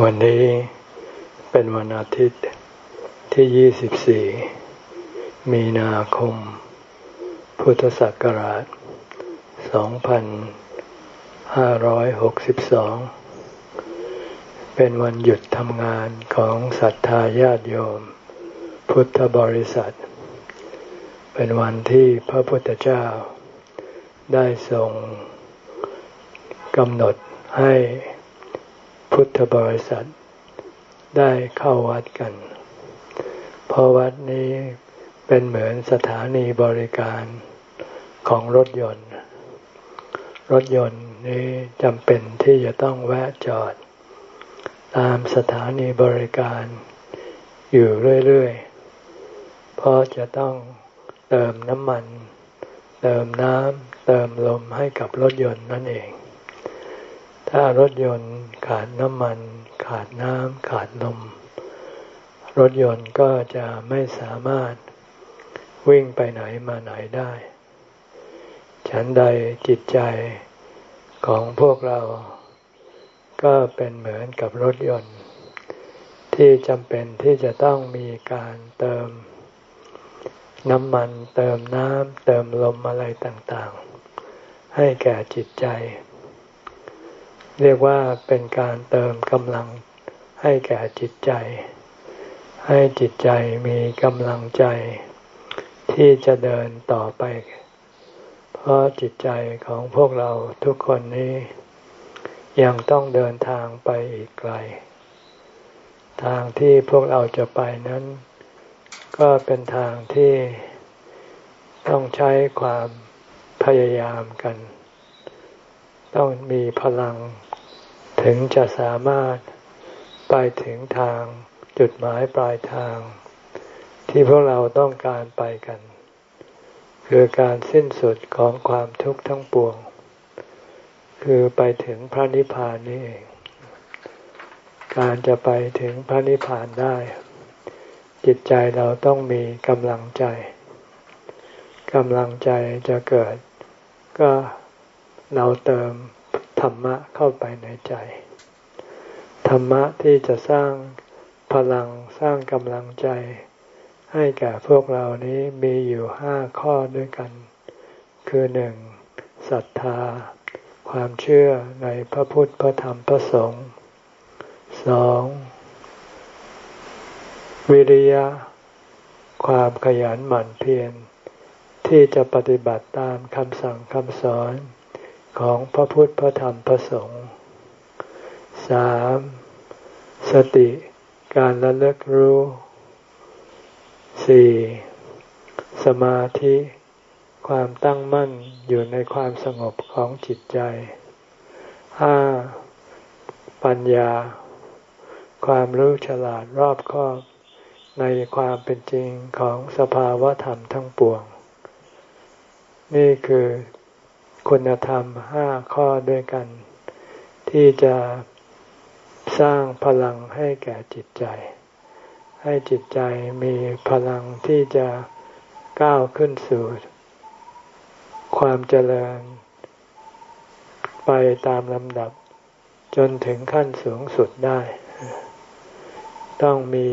วันนี้เป็นวันอาทิตย์ที่ 24 มีนาคม พุทธศักราช 2562 เป็นวันหยุดทำงานของศรัทธาญาติโยม พุทธบริษัท เป็นวันที่พระพุทธเจ้าได้ทรงกำหนดให้ พุทธบริษัทได้เข้าวัดกัน เพราะวัดนี้เป็นเหมือนสถานีบริการของรถยนต์ รถยนต์นี้จำเป็นที่จะต้องแวะจอด ตามสถานีบริการอยู่เรื่อยๆ เพราะจะต้องเติมน้ำมัน เติมน้ำเติมลมให้กับรถยนต์นั่นเอง ถ้ารถยนต์ขาดน้ำมัน ขาดน้ำขาดลม รถยนต์ก็จะไม่สามารถวิ่งไปไหนมาไหนได้ ฉันใดจิตใจของพวกเรา ก็เป็นเหมือนกับรถยนต์ ที่จำเป็นที่จะต้องมีการเติม น้ำมันเติมน้ำเติมลมอะไรต่างๆ ให้แก่จิตใจเเรียกว่าเป็นการเติมกำลังให้แก่จิตใจ ให้จิตใจมีกำลังใจ ที่จะเดินต่อไป เพราะจิตใจของพวกเราทุกคนนี้ ยังต้องเดินทางไปอีกไกล ทางที่พวกเราจะไปนั้น ก็เป็นทางที่ต้องใช้ความพยายามกัน ต้องมีพลัง ถึงจะสามารถไปถึงทางจุดหมายปลายทาง ที่พวกเราต้องการไปกัน คือการสิ้นสุดของความทุกข์ทั้งปวง คือไปถึงพระนิพพานนี่เอง การจะไปถึงพระนิพพานได้ จิตใจเราต้องมีกำลังใจกำลังใจจะเกิดก็ เราเติมธรรมะเข้าไปในใจ ธรรมะที่จะสร้างพลังสร้างกำลังใจ ให้แก่พวกเรานี้มีอยู่ห้าข้อด้วยกัน คือหนึ่งศรัทธา ความเชื่อในพระพุทธพระธรรมพระสงฆ์สองวิริยะ ความขยันหมั่นเพียรที่จะปฏิบัติตามคำสั่งคำสอน ของพระพุทธพระธรรมพระสงฆ์สามสติการระลึกรู้สี่สมาธิความตั้งมั่นอยู่ในความสงบของจิตใจห้าปัญญา ความรู้ฉลาดรอบคอบ ในความเป็นจริงของสภาวะธรรมทั้งปวง นี่คือ คุณธรรมห้าข้อด้วยกัน ที่จะสร้างพลังให้แก่จิตใจ ให้จิตใจมีพลังที่จะก้าวขึ้นสู่ความเจริญ ไปตามลำดับจนถึงขั้นสูงสุดได้ ต้องมี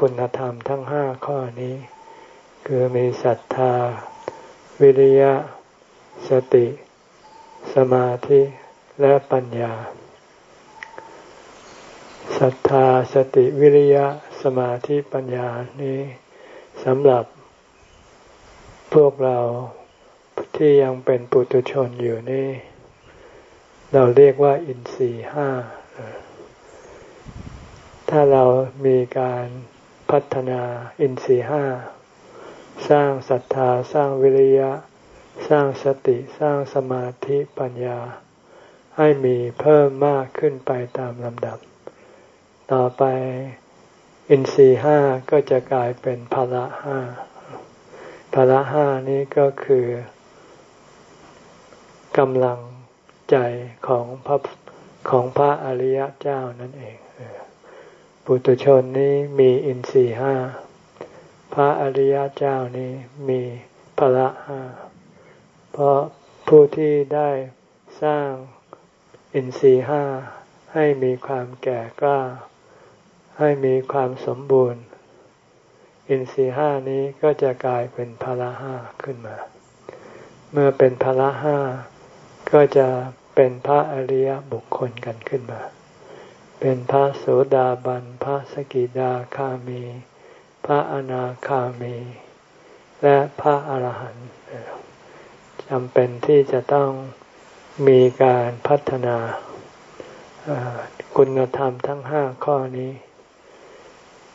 คุณธรรมทั้งห้าข้อนี้ คือมีศรัทธา วิริยะ สติ สมาธิและปัญญาศรัทธาสติวิริยะสมาธิปัญญานี้สำหรับพวกเราที่ยังเป็นปุถุชนอยู่นี่ เราเรียกว่า อินทรีห้า ถ้าเรามีการพัฒนาอินทรีห้า สร้างศรัทธาสร้างวิริยะ สร้างสติสร้างสมาธิปัญญา ให้มีเพิ่มมากขึ้นไปตามลำดับ ต่อไปอินทรีห้าก็จะกลายเป็นพละห้าพละห้านี้ก็คือกำลังใจของพระของพระอริยเจ้านั่นเองปุตุชนนี้มีอินทรีห้า พระอริยเจ้านี้มีพละห้า เพราะผู้ที่ได้สร้างอินทรีห้าให้มีความแก่กล้า ให้มีความสมบูรณ์ อินทรีห้านี้ก็จะกลายเป็นพละห้าขึ้นมา เมื่อเป็นพละห้าก็จะเป็นพระอริยบุคคลกันขึ้นมา เป็นพระโสดาบัน พระสกิดาคามี พระอนาคามี และพระอรหันต์ จำเป็นที่จะต้องมีการพัฒนาคุณธรรมทั้งห้าข้อนี้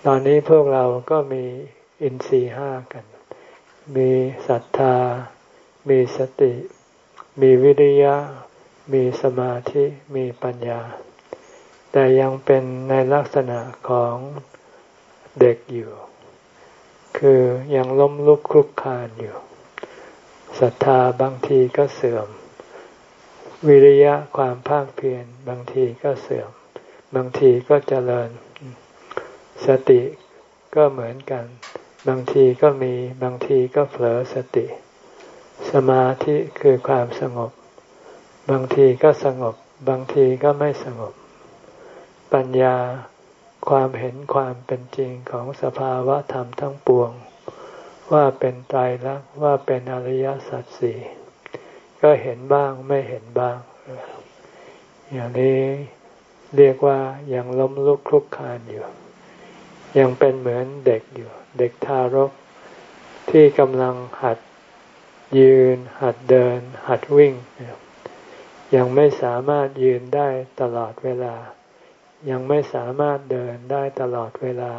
ตอนนี้พวกเราก็มีอินทรีห้ากัน มีศรัทธา มีสติ มีวิริยะ มีสมาธิ มีปัญญา แต่ยังเป็นในลักษณะของเด็กอยู่ คือยังล้มลุกคลุกคลานอยู่ ศรัทธาบางทีก็เสื่อม วิริยะความภาคเพียรบางทีก็เสื่อม บางทีก็เจริญ สติก็เหมือนกัน บางทีก็มีบางทีก็เผลอสติ สมาธิคือความสงบ บางทีก็สงบ บางทีก็ไม่สงบ ปัญญาความเห็นความเป็นจริงของสภาวะธรรมทั้งปวง ว่าเป็นไตรลักษณ์ว่าเป็นอริยสัจสี่ก็เห็นบ้างไม่เห็นบ้าง อย่างนี้เรียกว่ายังล้มลุกคลุกคานอยู่ ยังเป็นเหมือนเด็กอยู่ เด็กทารก ที่กำลังหัดยืน หัดเดิน หัดวิ่ง ยังไม่สามารถยืนได้ตลอดเวลา ยังไม่สามารถเดินได้ตลอดเวลา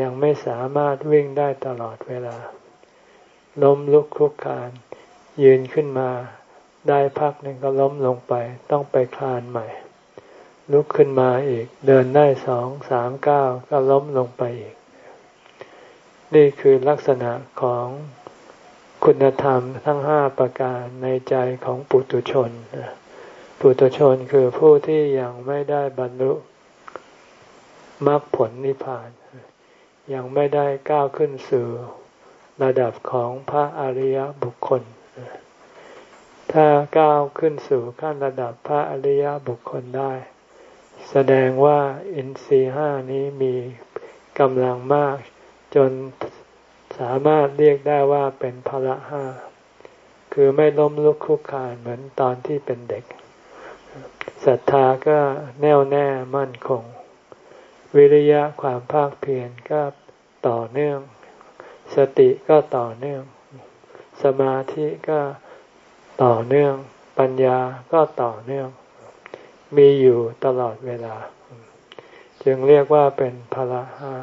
ยังไม่สามารถวิ่งได้ตลอดเวลา ล้มลุกคลุกคาน ยืนขึ้นมา ได้พักหนึ่งก็ล้มลงไป ต้องไปคลานใหม่ ลุกขึ้นมาอีก เดินได้สองสามก้าวก็ล้มลงไปอีก นี่คือลักษณะของคุณธรรมทั้งห้าประการในใจของปุถุชน ปุถุชนคือผู้ที่ยังไม่ได้บรรลุมรรคผลนิพพาน ยังไม่ได้ก้าวขึ้นสู่ระดับของพระอริยบุคคล ถ้าก้าวขึ้นสู่ขั้นระดับพระอริยบุคคลได้ แสดงว่าอินทรีห้านี้มีกำลังมาก จนสามารถเรียกได้ว่าเป็นพละห้า คือไม่ล้มลุกคุกคานเหมือนตอนที่เป็นเด็กศรัทธาก็แน่วแน่มั่นคง วิริยะความภาคเพียรก็ต่อเนื่อง สติก็ต่อเนื่อง สมาธิก็ต่อเนื่อง ปัญญาก็ต่อเนื่อง มีอยู่ตลอดเวลา จึงเรียกว่าเป็นพละห้า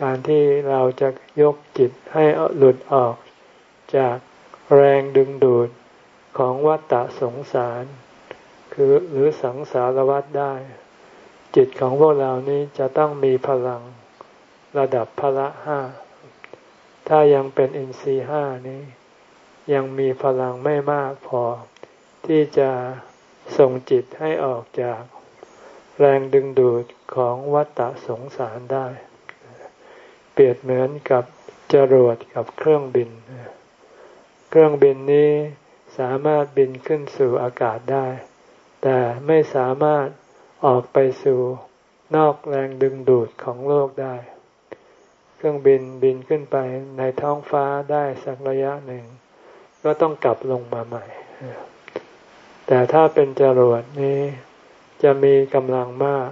การที่เราจะยกจิตให้หลุดออกจากแรงดึงดูดของวัฏฏะสงสาร คือหรือสังสารวัฏได้ จิตของพวกเรานี้จะต้องมีพลังระดับพละห้า ถ้ายังเป็นอินทรีห้านี้ ยังมีพลังไม่มากพอ ที่จะส่งจิตให้ออกจากแรงดึงดูดของวัฏฏะสงสารได้ เปรียบเหมือนกับจรวดกับเครื่องบิน เครื่องบินนี้สามารถบินขึ้นสู่อากาศได้ แต่ไม่สามารถ ออกไปสู่นอกแรงดึงดูดของโลกได้ เครื่องบินบินขึ้นไปในท้องฟ้าได้สักระยะหนึ่ง ก็ต้องกลับลงมาใหม่ แต่ถ้าเป็นจรวดนี้จะมีกำลังมาก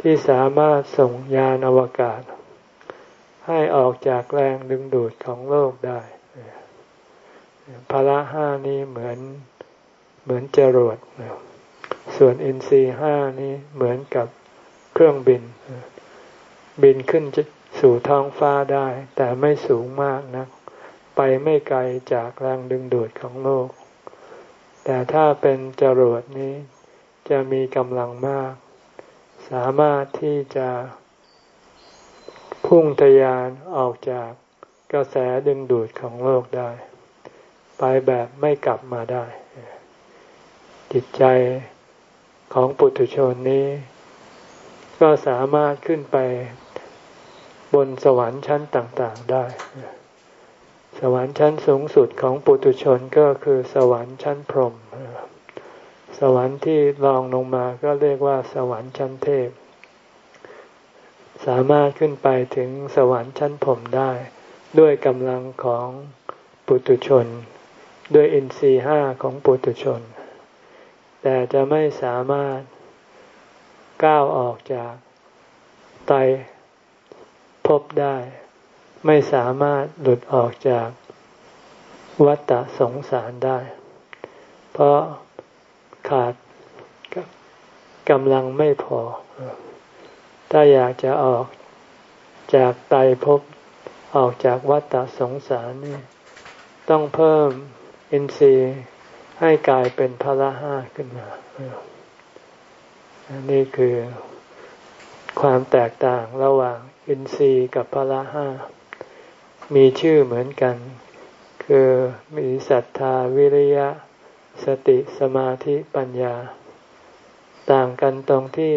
ที่สามารถส่งยานอวกาศ ให้ออกจากแรงดึงดูดของโลกได้พละห้านี้เหมือนเหมือนจรวด ส่วนอินทรีห้านี้เหมือนกับเครื่องบิน บินขึ้นสู่ท้องฟ้าได้ แต่ไม่สูงมากนะไปไม่ไกลจากแรงดึงดูดของโลก แต่ถ้าเป็นจรวดนี้จะมีกำลังมาก สามารถที่จะพุ่งทยานออกจากกระแสดึงดูดของโลกได้ ไปแบบไม่กลับมาได้ จิตใจ ของปุถุชนนี้ ก็สามารถขึ้นไปบนสวรรค์ชั้นต่างๆได้ สวรรค์ชั้นสูงสุดของปุถุชนก็คือสวรรค์ชั้นพรหมสวรรค์ที่รองลงมาก็เรียกว่าสวรรค์ชั้นเทพ สามารถขึ้นไปถึงสวรรค์ชั้นผมได้ ด้วยกำลังของปุตุชน ด้วยอินทรีห้าของปุตุชน แต่จะไม่สามารถก้าวออกจากไตพบได้ ไม่สามารถหลุดออกจากวัฏสงสารได้ เพราะขาดกำลังไม่พอ ถ้าอยากจะออกจากไตพบออกจากวัฏสงสารนี่ต้องเพิ่มอินทรีย์ ให้กลายเป็นพละห้าขึ้นมาอันี่คือความแตกต่างระหว่างอินทรีย์กับพละห้า มีชื่อเหมือนกัน คือมีศรัทธาวิริยะ สติสมาธิปัญญา ต่างกันตรงที่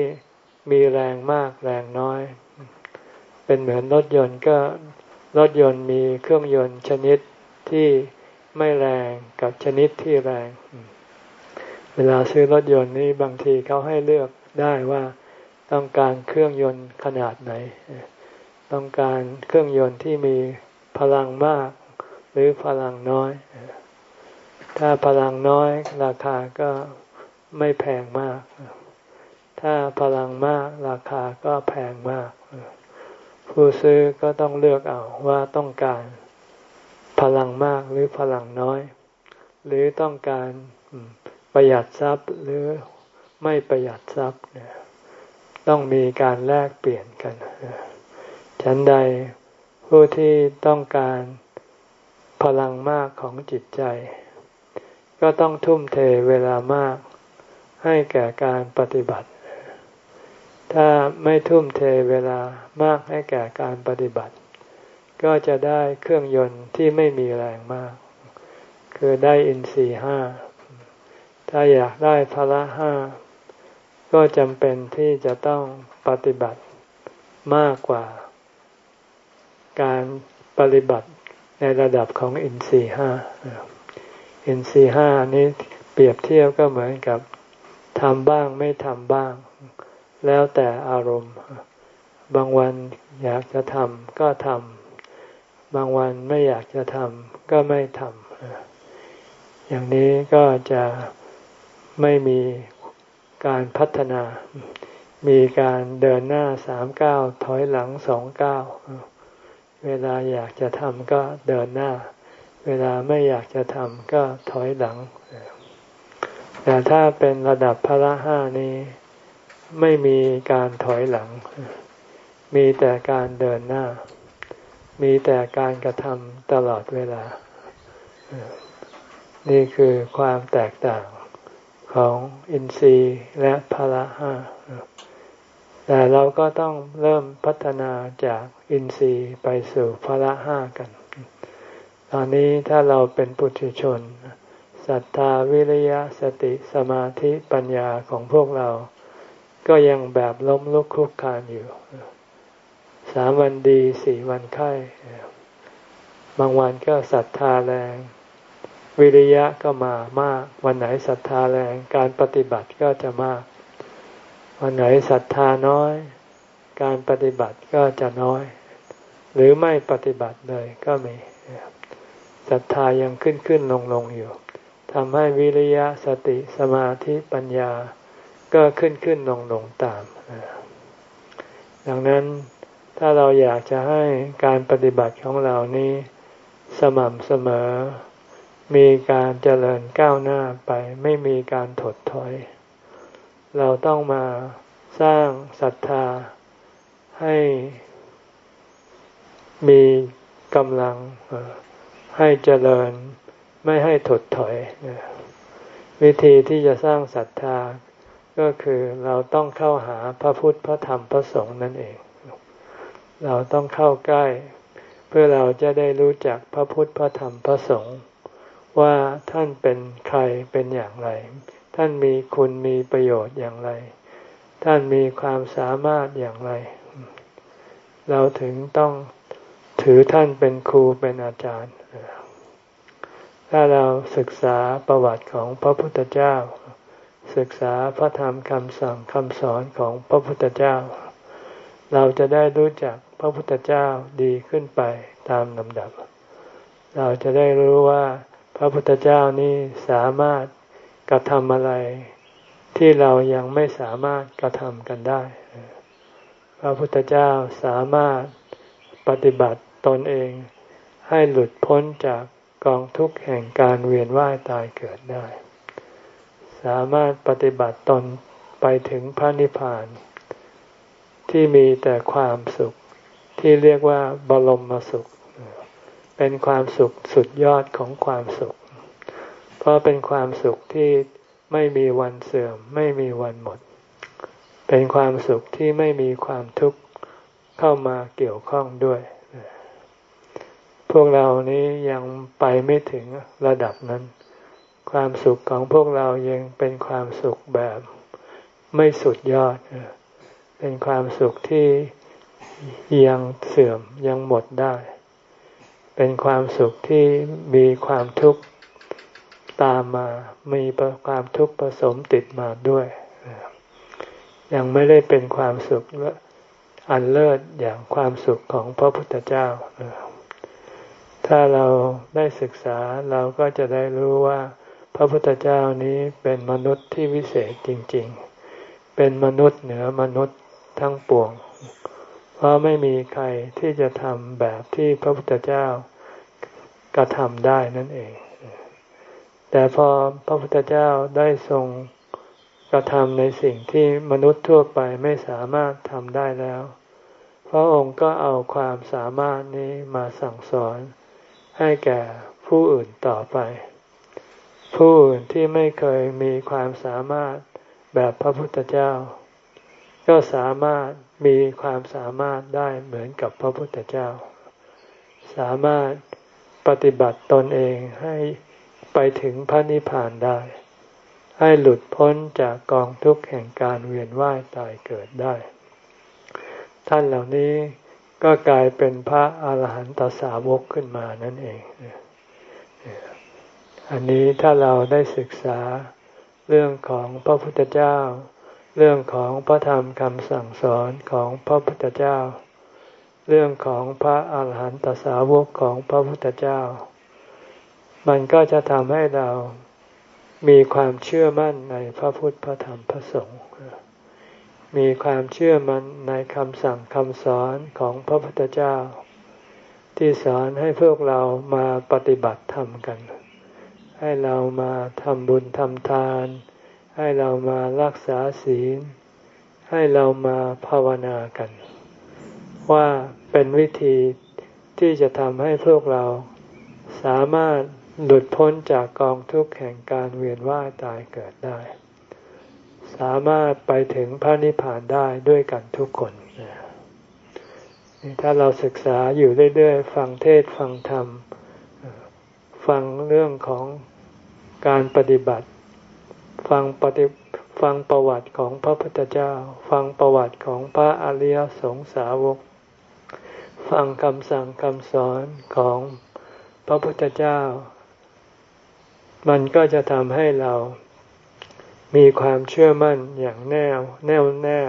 มีแรงมากแรงน้อย เป็นเหมือนรถยนต์ก็รถยนต์มีเครื่องยนต์ชนิดที่ ไม่แรงกับชนิดที่แรง เวลาซื้อรถยนต์นี่บางทีเขาให้เลือกได้ว่าต้องการเครื่องยนต์ขนาดไหน ต้องการเครื่องยนต์ที่มีพลังมาก หรือพลังน้อย ถ้าพลังน้อยราคาก็ไม่แพงมาก ถ้าพลังมากราคาก็แพงมาก ผู้ซื้อก็ต้องเลือกเอาว่าต้องการ พลังมากหรือพลังน้อย หรือต้องการประหยัดทรัพย์หรือไม่ประหยัดทรัพย์ต้องมีการแลกเปลี่ยนกันฉันใดผู้ที่ต้องการพลังมากของจิตใจ ก็ต้องทุ่มเทเวลามาก ให้แก่การปฏิบัติ ถ้าไม่ทุ่มเทเวลามากให้แก่การปฏิบัติ ก็จะได้เครื่องยนต์ที่ไม่มีแรงมาก คือได้อินทรีห้า ถ้าอยากได้พละห้า ก็จำเป็นที่จะต้องปฏิบัติมากกว่า การปฏิบัติในระดับของอินทรีห้า อินทรีห้านี้เปรียบเทียบก็เหมือนกับทำบ้างไม่ทำบ้าง แล้วแต่อารมณ์ บางวันอยากจะทำก็ทำ บางวันไม่อยากจะทำก็ไม่ทำอย่างนี้ก็จะไม่มีการพัฒนา มีการเดินหน้าสามเก้าถอยหลังสองเก้าเวลาอยากจะทำก็เดินหน้า เวลาไม่อยากจะทำก็ถอยหลัง แต่ถ้าเป็นระดับพระห้านี้ ไม่มีการถอยหลัง มีแต่การเดินหน้า มีแต่การกระทำตลอดเวลา นี่คือความแตกต่างของอินทรีย์และพละห้าแต่เราก็ต้องเริ่มพัฒนาจากอินทรีย์ไปสู่พละห้ากัน ตอนนี้ถ้าเราเป็นปุถุชนศรัทธาวิริยะสติสมาธิปัญญาของพวกเรา ก็ยังแบบล้มลุกคลุกคลานอยู่ สามวันดีสี่วันไข้บางวันก็ศรัทธาแรง วิริยะก็มามาก วันไหนศรัทธาแรงการปฏิบัติก็จะมาก วันไหนศรัทธาน้อย การปฏิบัติก็จะน้อย หรือไม่ปฏิบัติเลยก็มีศรัทธายังขึ้นขึ้นลงลงอยู่ทำให้วิริยะสติสมาธิปัญญาก็ขึ้นขึ้นลงลงตาม ดังนั้น ถ้าเราอยากจะให้การปฏิบัติของเรานี้ สม่ำเสมอ มีการเจริญก้าวหน้าไปไม่มีการถดถอย เราต้องมาสร้างศรัทธาให้มีกำลังให้เจริญไม่ให้ถดถอย วิธีที่จะสร้างศรัทธาก็คือเราต้องเข้าหาพระพุทธพระธรรมพระสงฆ์นั่นเอง เราต้องเข้าใกล้ เพื่อเราจะได้รู้จักพระพุทธพระธรรมพระสงฆ์ว่าท่านเป็นใครเป็นอย่างไร ท่านมีคุณมีประโยชน์อย่างไร ท่านมีความสามารถอย่างไร เราถึงต้องถือท่านเป็นครูเป็นอาจารย์ ถ้าเราศึกษาประวัติของพระพุทธเจ้า ศึกษาพระธรรมคำสั่งคำสอนของพระพุทธเจ้า เราจะได้รู้จัก พระพุทธเจ้าดีขึ้นไปตามลำดับ เราจะได้รู้ว่าพระพุทธเจ้านี้สามารถกระทำอะไรที่เรายังไม่สามารถกระทำกันได้ พระพุทธเจ้าสามารถปฏิบัติตนเองให้หลุดพ้นจากกองทุกข์แห่งการเวียนว่ายตายเกิดได้ สามารถปฏิบัติตนไปถึงพระนิพพาน ที่มีแต่ความสุข ที่เรียกว่าบรมสุข เป็นความสุขสุดยอดของความสุข เพราะเป็นความสุขที่ไม่มีวันเสื่อม ไม่มีวันหมด เป็นความสุขที่ไม่มีความทุกข์เข้ามาเกี่ยวข้องด้วย พวกเรานี้ยังไปไม่ถึงระดับนั้น ความสุขของพวกเรายังเป็นความสุขแบบ ไม่สุดยอด เป็นความสุขที่ ยังเสื่อมยังหมดได้ เป็นความสุขที่มีความทุกข์ตามมา มีความทุกข์ผสมติดมาด้วย ยังไม่ได้เป็นความสุขอันเลิศอย่างความสุขของพระพุทธเจ้า ถ้าเราได้ศึกษาเราก็จะได้รู้ว่า พระพุทธเจ้านี้เป็นมนุษย์ที่วิเศษจริง ๆ เป็นมนุษย์เหนือมนุษย์ทั้งปวง เพราะไม่มีใครที่จะทำแบบที่พระพุทธเจ้ากระทำได้นั่นเอง แต่พอพระพุทธเจ้าได้ทรงกระทำในสิ่งที่มนุษย์ทั่วไปไม่สามารถทำได้แล้ว พระองค์ก็เอาความสามารถนี้มาสั่งสอน ให้แก่ผู้อื่นต่อไป ผู้อื่นที่ไม่เคยมีความสามารถแบบพระพุทธเจ้า ก็สามารถ มีความสามารถได้เหมือนกับพระพุทธเจ้า สามารถปฏิบัติตนเองให้ไปถึงพระนิพพานได้ ให้หลุดพ้นจากกองทุกข์แห่งการเวียนว่ายตายเกิดได้ ท่านเหล่านี้ก็กลายเป็นพระอาหารหันตสาวกขึ้นมานั่นเอง อันนี้ถ้าเราได้ศึกษาเรื่องของพระพุทธเจ้า เรื่องของพระธรรมคำสั่งสอนของพระพุทธเจ้า เรื่องของพระอาหารหันตสาวกของพระพุทธเจ้า มันก็จะทำให้เรามีความเชื่อมั่นในพระพุทธพระธรรมพระสงฆ์มีความเชื่อมั่นในคำสั่งคำสอนของพระพุทธเจ้า ที่สอนให้พวกเรามาปฏิบัติธรรมกัน ให้เรามาทำบุญทำทาน ให้เรามารักษาศีล ให้เรามาภาวนากัน ว่าเป็นวิธีที่จะทำให้พวกเราสามารถหลุดพ้นจากกองทุกข์แห่งการเวียนว่ายตายเกิดได้ สามารถไปถึงพระนิพพานได้ด้วยกันทุกคนถ้าเราศึกษาอยู่เรื่อยๆ ฟังเทศฟังธรรม ฟังเรื่องของการปฏิบัติ ฟังปฏิฟังประวัติของพระพุทธเจ้า ฟังประวัติของพระอริยสงสาวก ฟังคำสั่งคำสอนของพระพุทธเจ้า มันก็จะทำให้เรามีความเชื่อมั่นอย่างแน่วแน่วแน่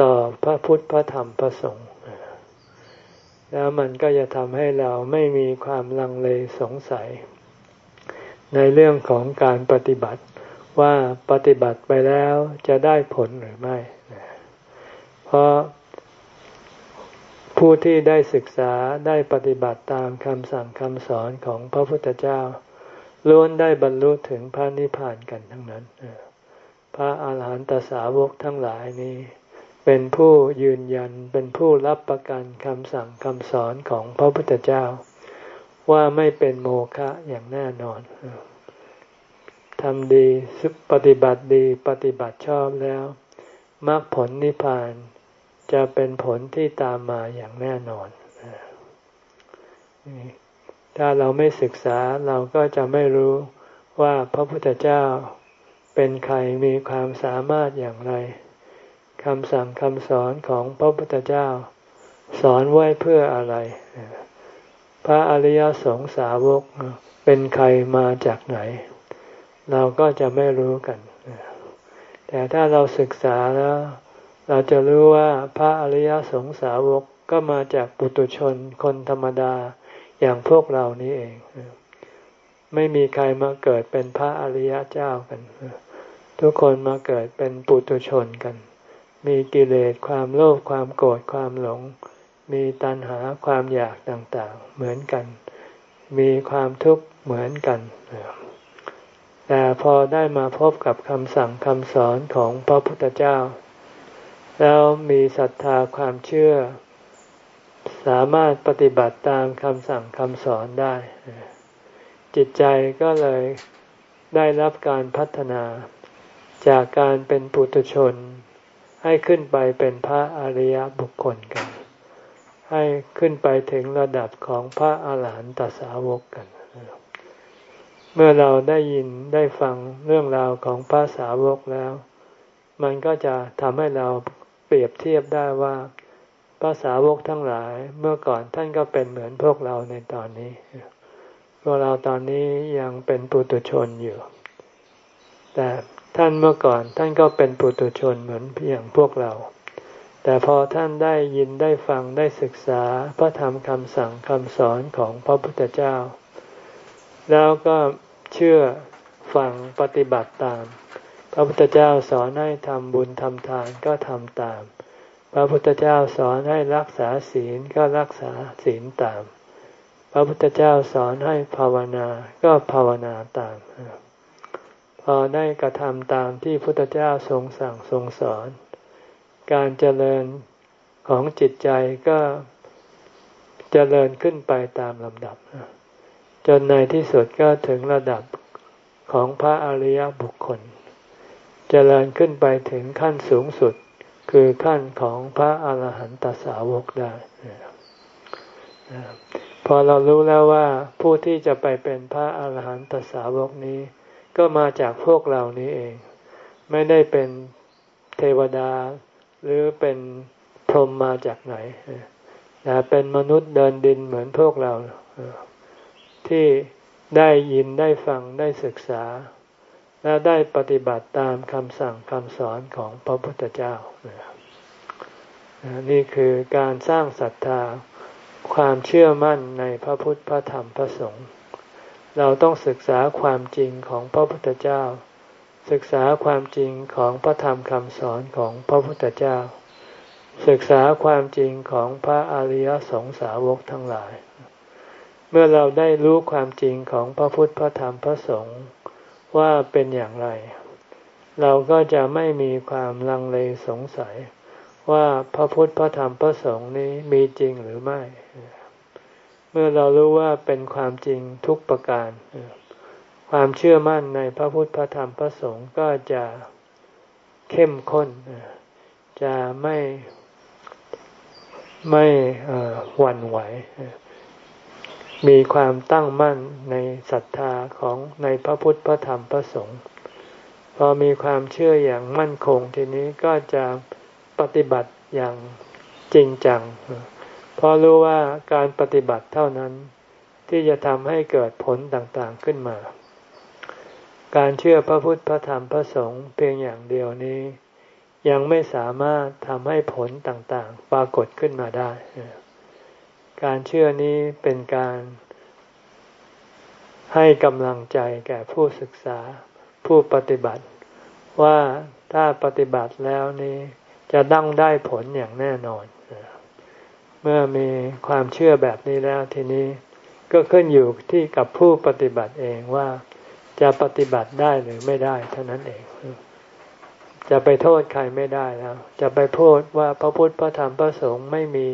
ต่อพระพุทธพระธรรมพระสงฆ์แล้วมันก็จะทำให้เราไม่มีความลังเลสงสัย ในเรื่องของการปฏิบัติ ว่าปฏิบัติไปแล้วจะได้ผลหรือไม่ เพราะผู้ที่ได้ศึกษาได้ปฏิบัติตามคำสั่งคำสอนของพระพุทธเจ้า ล้วนได้บรรลุถึงพระนิพพานกันทั้งนั้น พระอาหารหันตสาวกทั้งหลายนี้ เป็นผู้ยืนยันเป็นผู้รับประกันคำสั่งคำสอนของพระพุทธเจ้า ว่าไม่เป็นโมฆะอย่างแน่นอน ทำดีปฏิบัติดีปฏิบัติชอบแล้วมรรคผลนิพพานจะเป็นผลที่ตามมาอย่างแน่นอน ถ้าเราไม่ศึกษาเราก็จะไม่รู้ว่าพระพุทธเจ้าเป็นใครมีความสามารถอย่างไรคำสั่งคำสอนของพระพุทธเจ้า สอนไว้เพื่ออะไร พระอริยสงสาวกเป็นใครมาจากไหน เราก็จะไม่รู้กัน แต่ถ้าเราศึกษาแล้ว เราจะรู้ว่าพระอริยสงสาวกก็มาจากปุตุชนคนธรรมดาอย่างพวกเรานี้เอง ไม่มีใครมาเกิดเป็นพระอริยเจ้ากัน ทุกคนมาเกิดเป็นปุตุชนกัน มีกิเลสความโลภความโกรธความหลง มีตัณหาความอยากต่างๆ เหมือนกัน มีความทุกข์เหมือนกัน แต่พอได้มาพบกับคำสั่งคำสอนของพระพุทธเจ้า แล้วมีศรัทธาความเชื่อ สามารถปฏิบัติตามคำสั่งคำสอนได้ จิตใจก็เลยได้รับการพัฒนา จากการเป็นปุถุชน ให้ขึ้นไปเป็นพระอริยบุคคลกัน ให้ขึ้นไปถึงระดับของพระอาหารหันตสาวกกัน เมื่อเราได้ยินได้ฟังเรื่องราวของพระสาวกแล้ว มันก็จะทำให้เราเปรียบเทียบได้ว่าภาษาวกทั้งหลายเมื่อก่อนท่านก็เป็นเหมือนพวกเราในตอนนี้ พวกเราตอนนี้ยังเป็นปุตุชนอยู่ แต่ท่านเมื่อก่อนท่านก็เป็นปุตุชนเหมือนเพียงพวกเรา แต่พอท่านได้ยินได้ฟังได้ศึกษาพระธรรมคำสั่งคำสอนของพระพุทธเจ้า แล้วก็เชื่อฟังปฏิบัติตาม พระพุทธเจ้าสอนให้ทำบุญทำทานก็ทำตาม พระพุทธเจ้าสอนให้รักษาศีลก็รักษาศีลตาม พระพุทธเจ้าสอนให้ภาวนาก็ภาวนาตาม พอได้กระทำตามที่พุทธเจ้าทรงสั่งทรงสอน การเจริญของจิตใจก็เจริญขึ้นไปตามลำดับ จนในที่สุดก็ถึงระดับของพระอริยบุคคล เจริญขึ้นไปถึงขั้นสูงสุดคือขั้นของพระอาหารหันตสาวกได้ พอเรารู้แล้วว่าผู้ที่จะไปเป็นพระอาหารหันตสาวกนี้ ก็มาจากพวกเรานี้เอง ไม่ได้เป็นเทวดาหรือเป็นพรหมมาจากไหนแต่เป็นมนุษย์เดินดินเหมือนพวกเรา ที่ได้ยินได้ฟังได้ศึกษา และได้ปฏิบัติตามคำสั่งคำสอนของพระพุทธเจ้า นี่คือการสร้างศรัทธาความเชื่อมั่นในพระพุทธพระธรรมพระสงฆ์เราต้องศึกษาความจริงของพระพุทธเจ้า ศึกษาความจริงของพระธรรมคำสอนของพระพุทธเจ้า ศึกษาความจริงของพระอริยสงสาวกทั้งหลาย มื่อเราได้รู้ความจริงของพระพุทธพระธรรมพระสงฆ์ว่าเป็นอย่างไร เราก็จะไม่มีความลังเลสงสัย ว่าพระพุทธพระธรรมพระสงฆ์นี้มีจริงหรือไม่ เมื่อเรารู้ว่าเป็นความจริงทุกประการ ความเชื่อมั่นในพระพุทธพระธรรมพระสงฆ์ก็จะเข้มข้น จะไม่ไม่หวั่นไหว มีความตั้งมั่นในศรัทธาของในพระพุทธพระธรรมพระสงฆ์พอมีความเชื่ออย่างมั่นคงทีนี้ก็จะปฏิบัติอย่างจริงจัง เพราะรู้ว่าการปฏิบัติเท่านั้นที่จะทำให้เกิดผลต่างๆขึ้นมา การเชื่อพระพุทธพระธรรมพระสงฆ์เพียงอย่างเดียวนี้ ยังไม่สามารถทำให้ผลต่างๆ ปรากฏขึ้นมาได้ การเชื่อนี้เป็นการให้กำลังใจแก่ผู้ศึกษาผู้ปฏิบัติ ว่าถ้าปฏิบัติแล้วนี้จะต้องได้ผลอย่างแน่นอน เมื่อมีความเชื่อแบบนี้แล้วทีนี้ก็ขึ้นอยู่ที่กับผู้ปฏิบัติเองว่าจะปฏิบัติได้หรือไม่ได้เท่านั้นเอง จะไปโทษใครไม่ได้แล้ว จะไปโทษว่าพระพุทธพระธรรมพระสงฆ์ไม่มี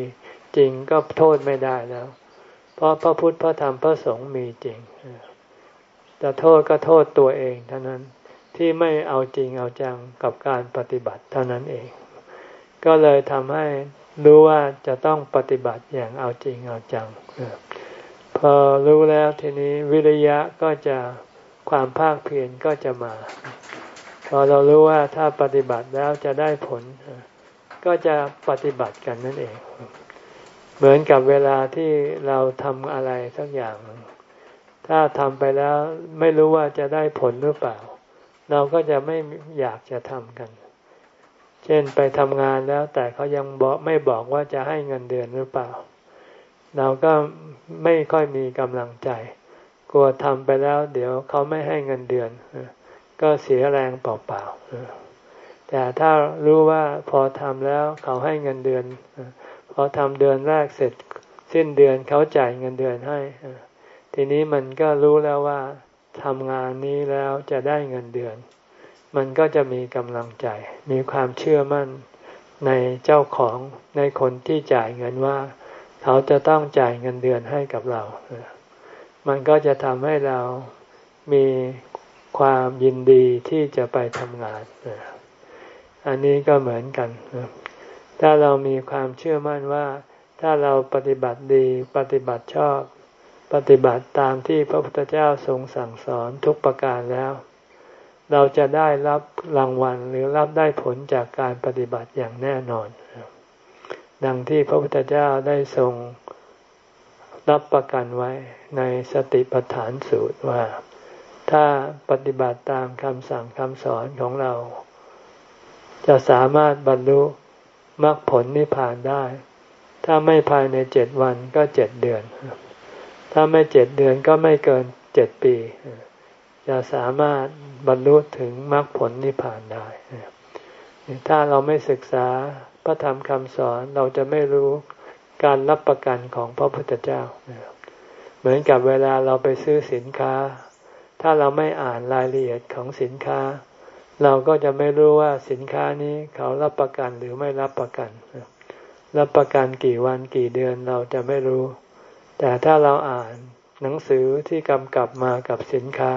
จริงก็โทษไม่ได้แล้ว เพราะพระพุทธพระธรรมพระสงฆ์มีจริงจะโทษก็โทษตัวเองเท่านั้นที่ไม่เอาจริงเอาจังกับการปฏิบัติเท่านั้นเอง ก็เลยทำให้รู้ว่าจะต้องปฏิบัติอย่างเอาจริงเอาจังพอรู้แล้วทีนี้วิริยะก็จะความภาคเพียรก็จะมา พอเรารู้ว่าถ้าปฏิบัติแล้วจะได้ผล ก็จะปฏิบัติกันนั่นเอง เหมือนกับเวลาที่เราทำอะไรสักอย่าง ถ้าทำไปแล้วไม่รู้ว่าจะได้ผลหรือเปล่า เราก็จะไม่อยากจะทำกัน เช่นไปทำงานแล้ว แต่เขายังบอกไม่บอกว่าจะให้เงินเดือนหรือเปล่า เราก็ไม่ค่อยมีกำลังใจ กลัวทำไปแล้ว เดี๋ยวเขาไม่ให้เงินเดือน ก็เสียแรงเปล่าๆแต่ถ้ารู้ว่าพอทำแล้วเขาให้เงินเดือน พอทำเดือนแรกเสร็จสิ้นเดือนเขาจ่ายเงินเดือนให้ ทีนี้มันก็รู้แล้วว่าทำงานนี้แล้วจะได้เงินเดือน มันก็จะมีกำลังใจ มีความเชื่อมั่นในเจ้าของในคนที่จ่ายเงินว่า เขาจะต้องจ่ายเงินเดือนให้กับเรา มันก็จะทำให้เรามีความยินดีที่จะไปทำงาน อันนี้ก็เหมือนกัน ถ้าเรามีความเชื่อมั่นว่า ถ้าเราปฏิบัติดีปฏิบัติชอบ ปฏิบัติตามที่พระพุทธเจ้าทรงสั่งสอนทุกประการแล้ว เราจะได้รับรางวัลหรือรับได้ผลจากการปฏิบัติอย่างแน่นอน ดังที่พระพุทธเจ้าได้ทรงรับประกันไว้ในสติปัฏฐานสูตรว่า ถ้าปฏิบัติตามคำสั่งคำสอนของเรา จะสามารถบรรลุ มรรคผลนิพพานได้ ถ้าไม่ภายในเจ็ดวันก็เจ็ดเดือน ถ้าไม่เจ็ดเดือนก็ไม่เกินเจ็ดปี จะสามารถบรรลุถึงมรรคผลนิพพานได้ ถ้าเราไม่ศึกษาพระธรรมคำสอนเราจะไม่รู้การรับประกันของพระพุทธเจ้า เหมือนกับเวลาเราไปซื้อสินค้า ถ้าเราไม่อ่านรายละเอียดของสินค้า เราก็จะไม่รู้ว่าสินค้านี้เขารับประกันหรือไม่รับประกัน รับประกันกี่วันกี่เดือนเราจะไม่รู้ แต่ถ้าเราอ่านหนังสือที่กำกับมากับสินค้า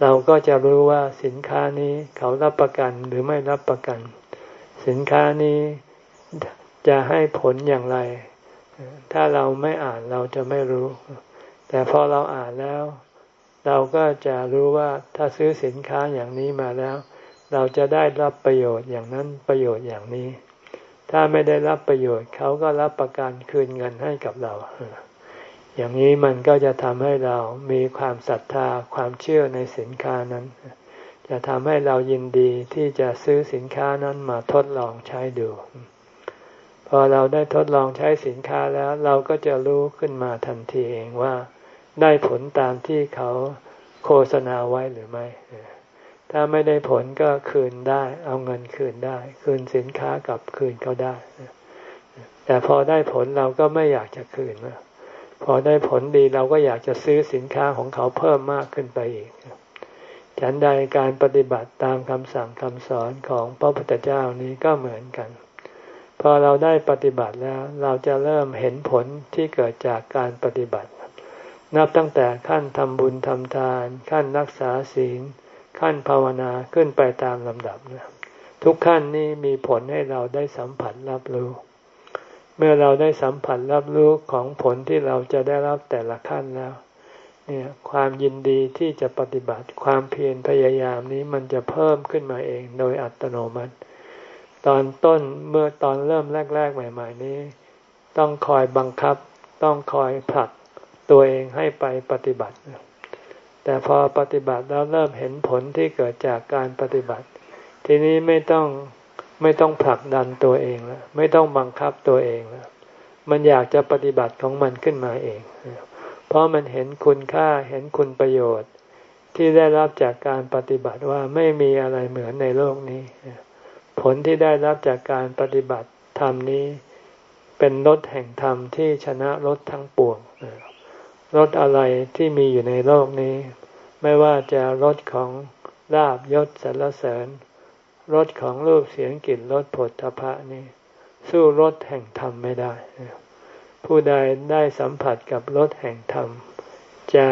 เราก็จะรู้ว่าสินค้านี้เขารับประกันหรือไม่รับประกัน สินค้านี้จะให้ผลอย่างไร ถ้าเราไม่อ่านเราจะไม่รู้ แต่พอเราอ่านแล้ว เราก็จะรู้ว่าถ้าซื้อสินค้าอย่างนี้มาแล้ว เราจะได้รับประโยชน์อย่างนั้นประโยชน์อย่างนี้ ถ้าไม่ได้รับประโยชน์เขาก็รับประกันคืนเงินให้กับเรา อย่างนี้มันก็จะทำให้เรามีความศรัทธาความเชื่อในสินค้านั้น จะทำให้เรายินดีที่จะซื้อสินค้านั้นมาทดลองใช้ดู พอเราได้ทดลองใช้สินค้าแล้วเราก็จะรู้ขึ้นมาทันทีเองว่า ได้ผลตามที่เขาโฆษณาไว้หรือไม่ ถ้าไม่ได้ผลก็คืนได้ เอาเงินคืนได้ คืนสินค้ากับคืนเขาได้ แต่พอได้ผลเราก็ไม่อยากจะคืนนะพอได้ผลดีเราก็อยากจะซื้อสินค้าของเขาเพิ่มมากขึ้นไปอีกฉันใดการปฏิบัติตามคำสั่งคำสอนของพระพุทธเจ้านี้ก็เหมือนกัน พอเราได้ปฏิบัติแล้วเราจะเริ่มเห็นผลที่เกิดจากการปฏิบัติ นับตั้งแต่ขั้นทำบุญทำทาน ขั้นรักษาศีล ขั้นภาวนาขึ้นไปตามลำดับนะทุกขั้นนี้มีผลให้เราได้สัมผัสรับรู้ เมื่อเราได้สัมผัสรับรู้ของผลที่เราจะได้รับแต่ละขั้นแล้ว เนี่ยความยินดีที่จะปฏิบัติความเพียรพยายามนี้มันจะเพิ่มขึ้นมาเองโดยอัตโนมัติ ตอนต้นเมื่อตอนเริ่มแรก ๆ ใหม่ ๆ นี้ ต้องคอยบังคับ ต้องคอยผลักตัวเองให้ไปปฏิบัติ แต่พอปฏิบัติแล้วเริ่มเห็นผลที่เกิดจากการปฏิบัติ ทีนี้ไม่ต้องไม่ต้องผลักดันตัวเองแล้วไม่ต้องบังคับตัวเองแล้วมันอยากจะปฏิบัติของมันขึ้นมาเอง เพราะมันเห็นคุณค่าเห็นคุณประโยชน์ ที่ได้รับจากการปฏิบัติว่าไม่มีอะไรเหมือนในโลกนี้ ผลที่ได้รับจากการปฏิบัติธรรมนี้ เป็นรถแห่งธรรมที่ชนะรถทั้งปวงรถอะไรที่มีอยู่ในโลกนี้ ไม่ว่าจะรถของลาบยศสรรเสริญรสของรูปเสียงกลิ่นรสผลทพะนี่สู้รสแห่งธรรมไม่ได้ ผู้ใดได้สัมผัสกับรสแห่งธรรม จะ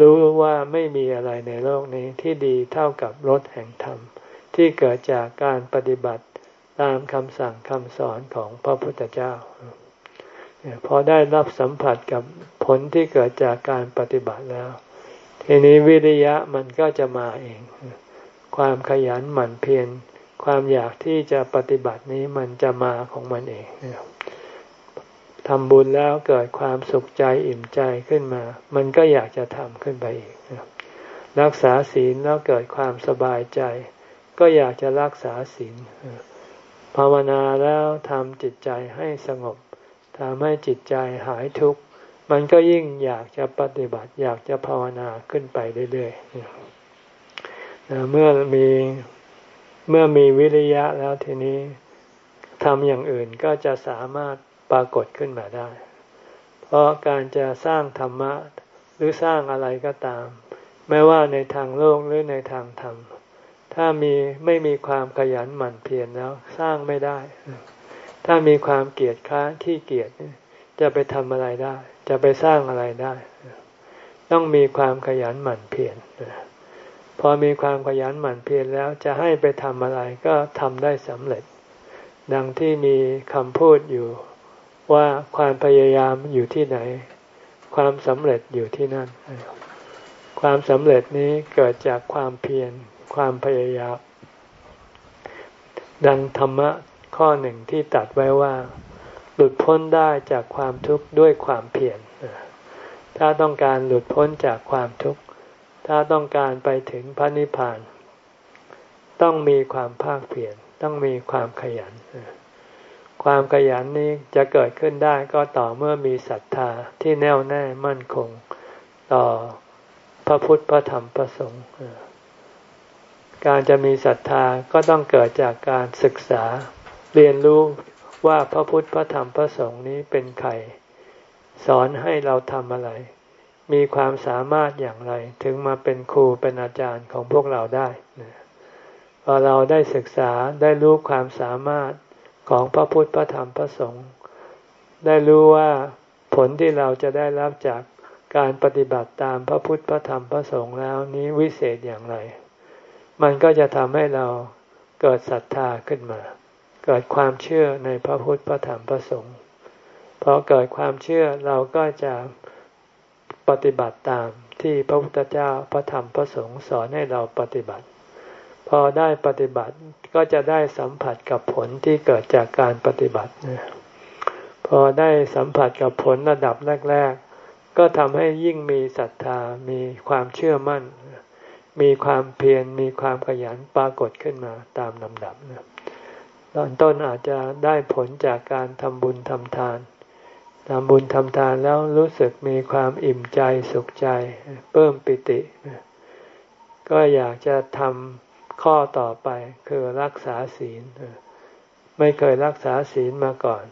รู้ว่าไม่มีอะไรในโลกนี้ที่ดีเท่ากับรสแห่งธรรม ที่เกิดจากการปฏิบัติตามคำสั่งคำสอนของพระพุทธเจ้า พอได้รับสัมผัสกับผลที่เกิดจากการปฏิบัติแล้ว ทีนี้วิริยะมันก็จะมาเอง ความขยันหมั่นเพียรความอยากที่จะปฏิบัตินี้มันจะมาของมันเองทำบุญแล้วเกิดความสุขใจอิ่มใจขึ้นมา มันก็อยากจะทำขึ้นไปอีกรักษาศีลแล้วเกิดความสบายใจ ก็อยากจะรักษาศีลภาวนาแล้วทำจิตใจให้สงบทำให้จิตใจหายทุกข์ มันก็ยิ่งอยากจะปฏิบัติ อยากจะภาวนาขึ้นไปเรื่อยๆเมื่อมีเมื่อมีวิริยะแล้วทีนี้ทำอย่างอื่นก็จะสามารถปรากฏขึ้นมาได้ เพราะการจะสร้างธรรมะหรือสร้างอะไรก็ตาม ไม่ว่าในทางโลกหรือในทางธรรม ถ้ามีไม่มีความขยันหมั่นเพียรแล้วสร้างไม่ได้ ถ้ามีความเกียจค้านที่เกียจ จะไปทำอะไรได้ จะไปสร้างอะไรได้ ต้องมีความขยันหมั่นเพียรพอมีความขยันหมั่นเพียรแล้วจะให้ไปทำอะไรก็ทำได้สำเร็จ ดังที่มีคำพูดอยู่ว่าความพยายามอยู่ที่ไหน ความสำเร็จอยู่ที่นั่น ความสำเร็จนี้เกิดจากความเพียรความพยายาม ดังธรรมะข้อหนึ่งที่ตัดไว้ว่า หลุดพ้นได้จากความทุกข์ด้วยความเพียรถ้าต้องการหลุดพ้นจากความทุกข์ ถ้าต้องการไปถึงพระนิพพาน ต้องมีความภาคเพียรต้องมีความขยัน ความขยันนี้จะเกิดขึ้นได้ก็ต่อเมื่อมีศรัทธาที่แน่วแน่มั่นคง ต่อพระพุทธพระธรรมพระสงฆ์การจะมีศรัทธาก็ต้องเกิดจากการศึกษาเรียนรู้ ว่าพระพุทธพระธรรมพระสงฆ์นี้เป็นใครสอนให้เราทำอะไร มีความสามารถอย่างไร ถึงมาเป็นครูเป็นอาจารย์ของพวกเราได้พอเราได้ศึกษาได้รู้ความสามารถของพระพุทธพระธรรมพระสงฆ์ได้รู้ว่าผลที่เราจะได้รับจากการปฏิบัติตามพระพุทธพระธรรมพระสงฆ์แล้วนี้วิเศษอย่างไร มันก็จะทำให้เราเกิดศรัทธาขึ้นมา เกิดความเชื่อในพระพุทธพระธรรมพระสงฆ์พอเกิดความเชื่อเราก็จะปฏิบัติตามที่พระพุทธเจ้าพระธรรมพระสงฆ์สอนให้เราปฏิบัติ พอได้ปฏิบัติก็จะได้สัมผัสกับผลที่เกิดจากการปฏิบัติพอได้สัมผัสกับผลระดับแรก ๆ ก็ทำให้ยิ่งมีศรัทธามีความเชื่อมั่น มีความเพียรมีความขยันปรากฏขึ้นมาตามลำดับ ตอนต้นอาจจะได้ผลจากการทำบุญทำทานทำบุญทำทานแล้วรู้สึกมีความอิ่มใจสุขใจเพิ่มปิติ ก็อยากจะทำข้อต่อไปคือรักษาศีล ไม่เคยรักษาศีลมาก่อน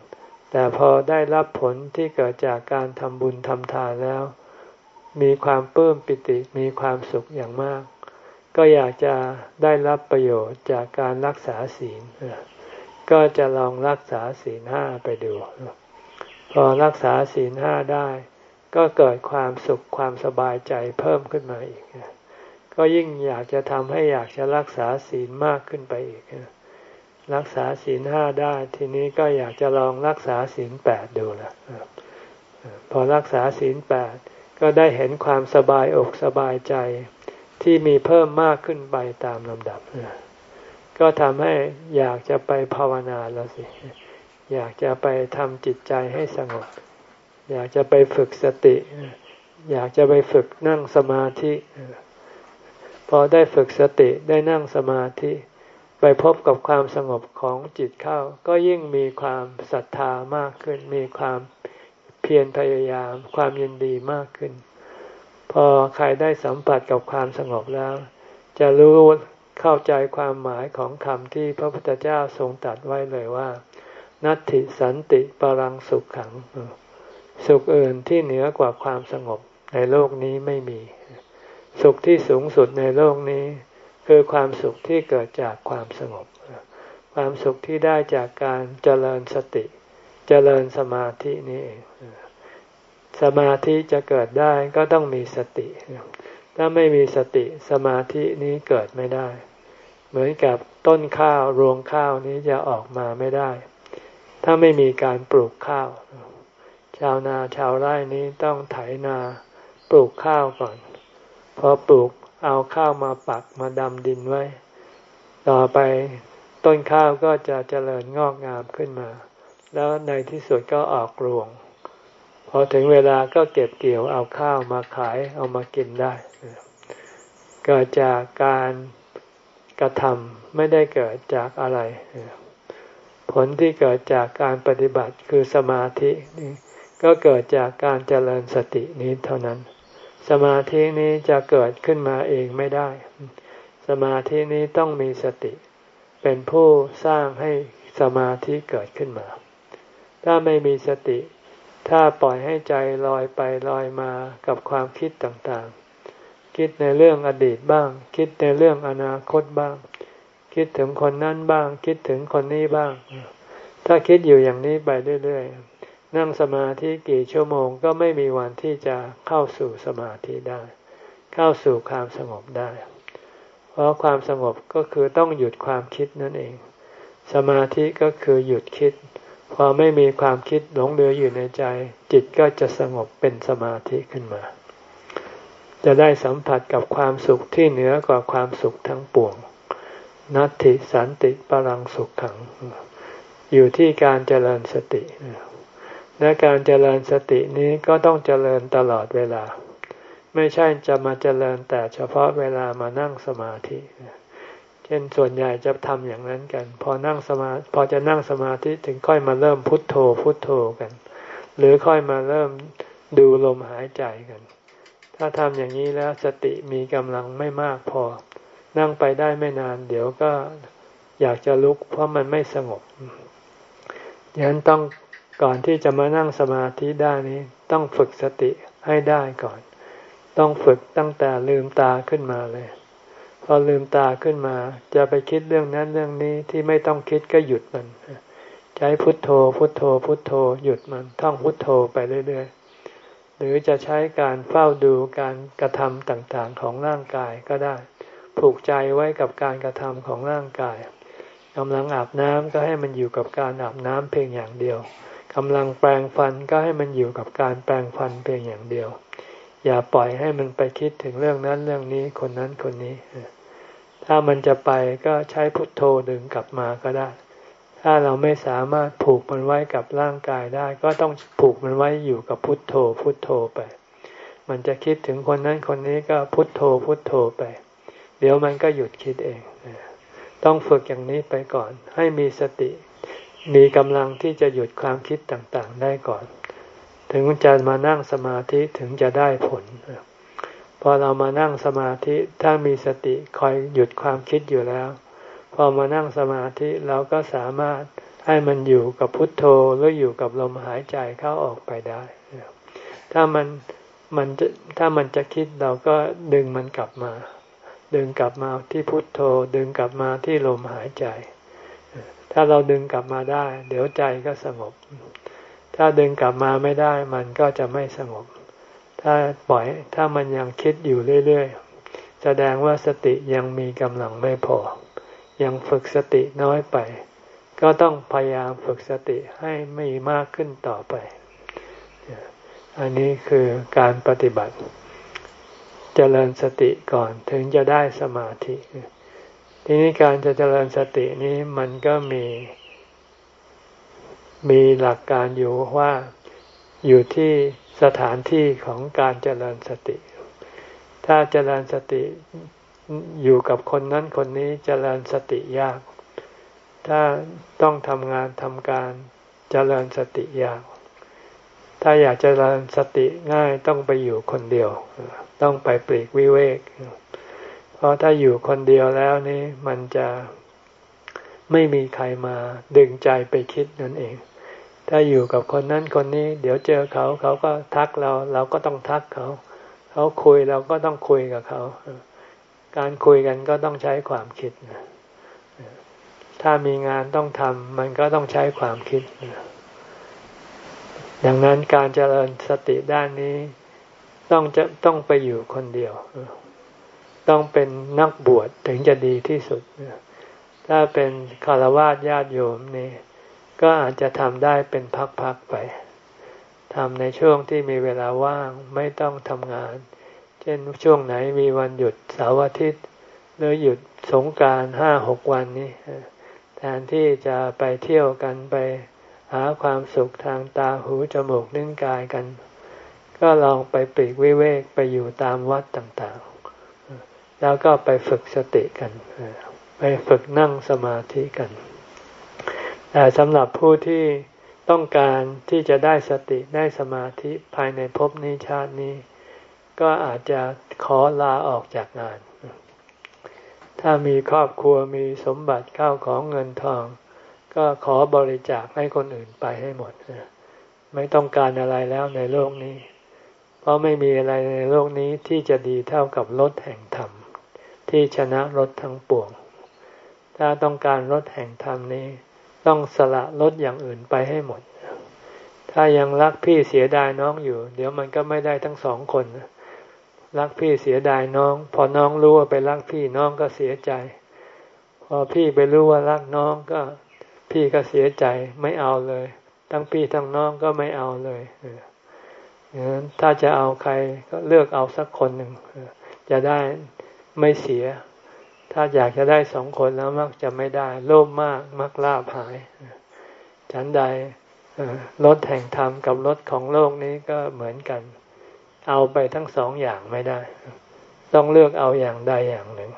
แต่พอได้รับผลที่เกิดจากการทำบุญทำทานแล้ว มีความเพิ่มปิติมีความสุขอย่างมาก ก็อยากจะได้รับประโยชน์จากการรักษาศีล ก็จะลองรักษาศีลห้าไปดู พอรักษาศีลห้าได้ ก็เกิดความสุขความสบายใจเพิ่มขึ้นมาอีก ก็ยิ่งอยากจะทำให้อยากจะรักษาศีลมากขึ้นไปอีก รักษาศีลห้าได้ ทีนี้ก็อยากจะลองรักษาศีลแปดดูละพอรักษาศีลแปดก็ได้เห็นความสบายอกสบายใจที่มีเพิ่มมากขึ้นไปตามลำดับ ก็ทำให้อยากจะไปภาวนาแล้วสิ อยากจะไปทำจิตใจให้สงบ อยากจะไปฝึกสติ อยากจะไปฝึกนั่งสมาธิ พอได้ฝึกสติได้นั่งสมาธิ ไปพบกับความสงบของจิตเข้า ก็ยิ่งมีความศรัทธามากขึ้น มีความเพียรพยายาม ความยินดีมากขึ้น พอใครได้สัมผัสกับความสงบแล้ว จะรู้ เข้าใจความหมายของคำที่พระพุทธเจ้าทรงตรัสไว้เลยว่า นัตติสันติปรังสุขขัง สุขอื่นที่เหนือกว่าความสงบในโลกนี้ไม่มี สุขที่สูงสุดในโลกนี้ คือความสุขที่เกิดจากความสงบ ความสุขที่ได้จากการเจริญสติ เจริญสมาธินี่เองสมาธิจะเกิดได้ก็ต้องมีสติ ถ้าไม่มีสติสมาธินี้เกิดไม่ได้ เหมือนกับต้นข้าวรวงข้าวนี้จะออกมาไม่ได้ ถ้าไม่มีการปลูกข้าว ชาวนาชาวไร่นี้ต้องไถนาปลูกข้าวก่อน พอปลูกเอาข้าวมาปักมาดำดินไว้ ต่อไปต้นข้าวก็จะเจริญงอกงามขึ้นมา แล้วในที่สุดก็ออกรวง พอถึงเวลาก็เก็บเกี่ยวเอาข้าวมาขายเอามากินได้ เกิดจากการ กระทำไม่ได้เกิดจากอะไร ผลที่เกิดจากการปฏิบัติคือสมาธินี่ก็เกิดจากการเจริญสตินี้เท่านั้น สมาธินี้จะเกิดขึ้นมาเองไม่ได้ สมาธินี้ต้องมีสติ เป็นผู้สร้างให้สมาธิเกิดขึ้นมา ถ้าไม่มีสติ ถ้าปล่อยให้ใจลอยไปลอยมากับความคิดต่างๆ คิดในเรื่องอดีตบ้าง คิดในเรื่องอนาคตบ้าง คิดถึงคนนั้นบ้าง คิดถึงคนนี้บ้าง ถ้าคิดอยู่อย่างนี้ไปเรื่อยๆ นั่งสมาธิกี่ชั่วโมงก็ไม่มีวันที่จะเข้าสู่สมาธิได้ เข้าสู่ความสงบได้ เพราะความสงบก็คือต้องหยุดความคิดนั่นเอง สมาธิก็คือหยุดคิด พอไม่มีความคิดหลงเหลืออยู่ในใจ จิตก็จะสงบเป็นสมาธิขึ้นมา จะได้สัมผัสกับความสุขที่เหนือกว่าความสุขทั้งปวง นัตติสันติปรังสุขขัง อยู่ที่การเจริญสติ และการเจริญสตินี้ก็ต้องเจริญตลอดเวลา ไม่ใช่จะมาเจริญแต่เฉพาะเวลามานั่งสมาธิ เช่นส่วนใหญ่จะทำอย่างนั้นกัน พอนั่งสมาพอจะนั่งสมาธิถึงค่อยมาเริ่มพุทโธพุทโธกัน หรือค่อยมาเริ่มดูลมหายใจกัน ถ้าทำอย่างนี้แล้วสติมีกำลังไม่มากพอ นั่งไปได้ไม่นาน เดี๋ยวก็อยากจะลุก เพราะมันไม่สงบยันต้องก่อนที่จะมานั่งสมาธิได้นี้ ต้องฝึกสติให้ได้ก่อน ต้องฝึกตั้งแต่ลืมตาขึ้นมาเลย พอลืมตาขึ้นมา จะไปคิดเรื่องนั้นเรื่องนี้ที่ไม่ต้องคิดก็หยุดมัน ใช้พุทโธ พุทโธ พุทโธ หยุดมัน ท่องพุทโธไปเรื่อยๆ หรือจะใช้การเฝ้าดูการกระทำต่างๆของร่างกายก็ได้ ผูกใจไว้กับการกระทำของร่างกายกำลังอาบน้ำก็ให้มันอยู่กับการอาบน้ำเพียงอย่างเดียวกำลังแปรงฟันก็ให้มันอยู่กับการแปรงฟันเพียงอย่างเดียว อย่าปล่อยให้มันไปคิดถึงเรื่องนั้นเรื่องนี้คนนั้นคนนี้ ถ้ามันจะไปก็ใช้พุทโธดึงกลับมาก็ได้ ถ้าเราไม่สามารถผูกมันไว้กับร่างกายได้ ก็ต้องผูกมันไว้อยู่กับพุทโธ พุทโธไป มันจะคิดถึงคนนั้นคนนี้ก็พุทโธ พุทโธไป เดี๋ยวมันก็หยุดคิดเอง ต้องฝึกอย่างนี้ไปก่อน ให้มีสติ มีกำลังที่จะหยุดความคิดต่างๆ ได้ก่อน ถึงจะมานั่งสมาธิถึงจะได้ผลพอเรามานั่งสมาธิถ้ามีสติคอยหยุดความคิดอยู่แล้ว พอมานั่งสมาธิเราก็สามารถให้มันอยู่กับพุทโธหรืออยู่กับลมหายใจเข้าออกไปได้ ถ้ามันมันจะถ้ามันจะคิดเราก็ดึงมันกลับมา ดึงกลับมาที่พุทโธ ดึงกลับมาที่ลมหายใจ ถ้าเราดึงกลับมาได้ เดี๋ยวใจก็สงบ ถ้าดึงกลับมาไม่ได้ มันก็จะไม่สงบ ถ้าปล่อยถ้ามันยังคิดอยู่เรื่อยๆ แสดงว่าสติยังมีกำลังไม่พอ ยังฝึกสติน้อยไป ก็ต้องพยายามฝึกสติให้มีมากขึ้นต่อไป อันนี้คือการปฏิบัติจเจริญสติก่อนถึงจะได้สมาธิ ทีนี้การจะเจริญสตินี้มันก็มีมีหลักการอยู่ว่าอยู่ที่สถานที่ของการเจริญสติ ถ้าเจริญสติ อยู่กับคนนั้นคนนี้เจริญสติยาก ถ้าต้องทำงานทำการเจริญสติยาก ถ้าอยากเจริญสติง่ายต้องไปอยู่คนเดียว ต้องไปปลีกวิเวก เพราะถ้าอยู่คนเดียวแล้วนี่มันจะไม่มีใครมาดึงใจไปคิดนั่นเอง ถ้าอยู่กับคนนั้นคนนี้ เดี๋ยวเจอเขาเขาก็ทักเรา เราก็ต้องทักเขา เขาคุยเราก็ต้องคุยกับเขา การคุยกันก็ต้องใช้ความคิด ถ้ามีงานต้องทำมันก็ต้องใช้ความคิด ดังนั้นการเจริญสติด้านนี้ ต้องจะต้องไปอยู่คนเดียว ต้องเป็นนักบวชถึงจะดีที่สุด ถ้าเป็นคารวะญาติโยมนี่ก็อาจจะทำได้เป็นพักๆไปทำในช่วงที่มีเวลาว่างไม่ต้องทำงาน เช่นช่วงไหนมีวันหยุดเสาร์อาทิตย์หรือหยุดสงการห้าหกวันนี้แทนที่จะไปเที่ยวกันไปหาความสุขทางตาหูจมูกนิ้วกายกัน ก็ลองไปปีกวิเวกไปอยู่ตามวัดต่างๆ แล้วก็ไปฝึกสติกัน ไปฝึกนั่งสมาธิกัน แต่สำหรับผู้ที่ต้องการที่จะได้สติได้สมาธิภายในภพนี้ชาตินี้ ก็อาจจะขอลาออกจากงาน ถ้ามีครอบครัวมีสมบัติข้าวของเงินทอง ก็ขอบริจาคให้คนอื่นไปให้หมด ไม่ต้องการอะไรแล้วในโลกนี้ เพราะไม่มีอะไรในโลกนี้ที่จะดีเท่ากับรถแห่งธรรม ที่ชนะรถทั้งปวง ถ้าต้องการรถแห่งธรรมนี้ ต้องสละลดอย่างอื่นไปให้หมดถ้ายังรักพี่เสียดายน้องอยู่ เดี๋ยวมันก็ไม่ได้ทั้งสองคน รักพี่เสียดายน้อง พอน้องรู้ว่าไปรักพี่น้องก็เสียใจ พอพี่ไปรู้ว่ารักน้องก็พี่ก็เสียใจไม่เอาเลย ทั้งพี่ทั้งน้องก็ไม่เอาเลยถ้าจะเอาใครก็เลือกเอาสักคนหนึ่งจะได้ไม่เสีย ถ้าอยากจะได้สองคนแล้วมักจะไม่ได้ โลภมากมักลาภหายฉันใดรถแห่งธรรมกับรถของโลกนี้ก็เหมือนกัน เอาไปทั้งสองอย่างไม่ได้ ต้องเลือกเอาอย่างใดอย่างหนึ่ง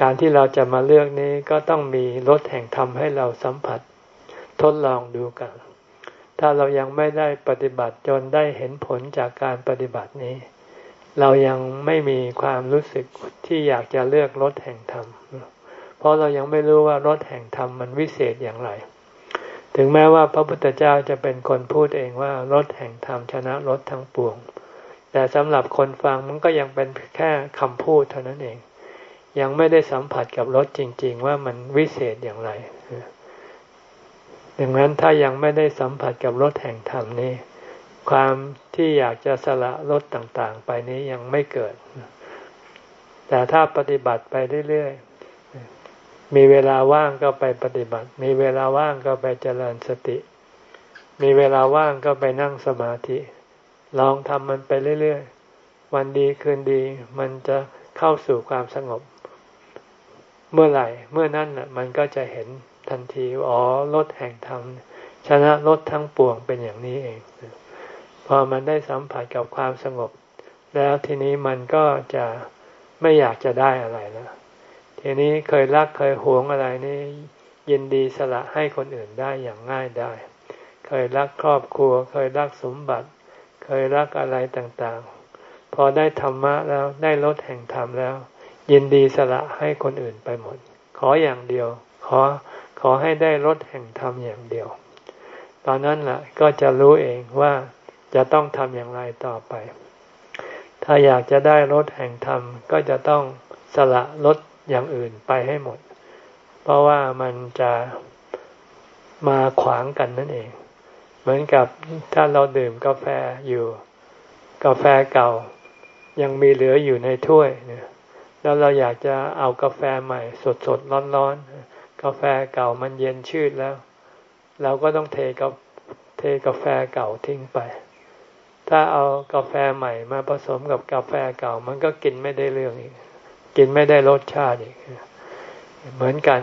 การที่เราจะมาเลือกนี้ก็ต้องมีรถแห่งธรรมให้เราสัมผัส ทดลองดูกัน ถ้าเรายังไม่ได้ปฏิบัติจนได้เห็นผลจากการปฏิบัตินี้ เรายังไม่มีความรู้สึกที่อยากจะเลือกรถแห่งธรรม เพราะเรายังไม่รู้ว่ารถแห่งธรรมมันวิเศษอย่างไร ถึงแม้ว่าพระพุทธเจ้าจะเป็นคนพูดเองว่ารถแห่งธรรมชนะรถทั้งปวง แต่สำหรับคนฟังมันก็ยังเป็นแค่คำพูดเท่านั้นเอง ยังไม่ได้สัมผัสกับรถจริง ๆ ว่ามันวิเศษอย่างไรดังนั้นถ้ายังไม่ได้สัมผัสกับรถแห่งธรรมนี้ ความที่อยากจะสละลดต่างๆ ไปนี้ยังไม่เกิด แต่ถ้าปฏิบัติไปเรื่อยๆ มีเวลาว่างก็ไปปฏิบัติ มีเวลาว่างก็ไปเจริญสติ มีเวลาว่างก็ไปนั่งสมาธิ ลองทำมันไปเรื่อยๆ วันดีคืนดี มันจะเข้าสู่ความสงบ เมื่อไหร่ เมื่อนั้นน่ะมันก็จะเห็นทันทีอ๋อลดแห่งธรรมชนะลดทั้งปวงเป็นอย่างนี้เอง พอมันได้สัมผัสกับความสงบ แล้วทีนี้มันก็จะไม่อยากจะได้อะไรแล้ว ทีนี้เคยรักเคยหวงอะไรนี่ยินดีสละให้คนอื่นได้อย่างง่ายได้ เคยรักครอบครัว เคยรักสมบัติ เคยรักอะไรต่างๆ พอได้ธรรมะแล้วได้ลดแห่งธรรมแล้ว ยินดีสละให้คนอื่นไปหมด ขออย่างเดียว ขอขอให้ได้ลดแห่งธรรมอย่างเดียว ตอนนั้นแหละก็จะรู้เองว่าจะต้องทำอย่างไรต่อไป ถ้าอยากจะได้รถแห่งธรรมก็จะต้องสละรถ อย่างอื่นไปให้หมด เพราะว่ามันจะมาขวางกันนั่นเอง เหมือนกับถ้าเราดื่มกาแฟอยู่ กาแฟเก่า ยังมีเหลืออยู่ในถ้วยเนี่ยแล้วเราอยากจะเอากาแฟใหม่ สดสดร้อนร้อนกาแฟเก่ามันเย็นชืดแล้ว เราก็ต้องเทกับเทกาแฟเก่าทิ้งไป ถ้าเอากาแฟใหม่มาผสมกับกาแฟเก่า มันก็กินไม่ได้เรื่องอีก กินไม่ได้รสชาติอีกเหมือนกัน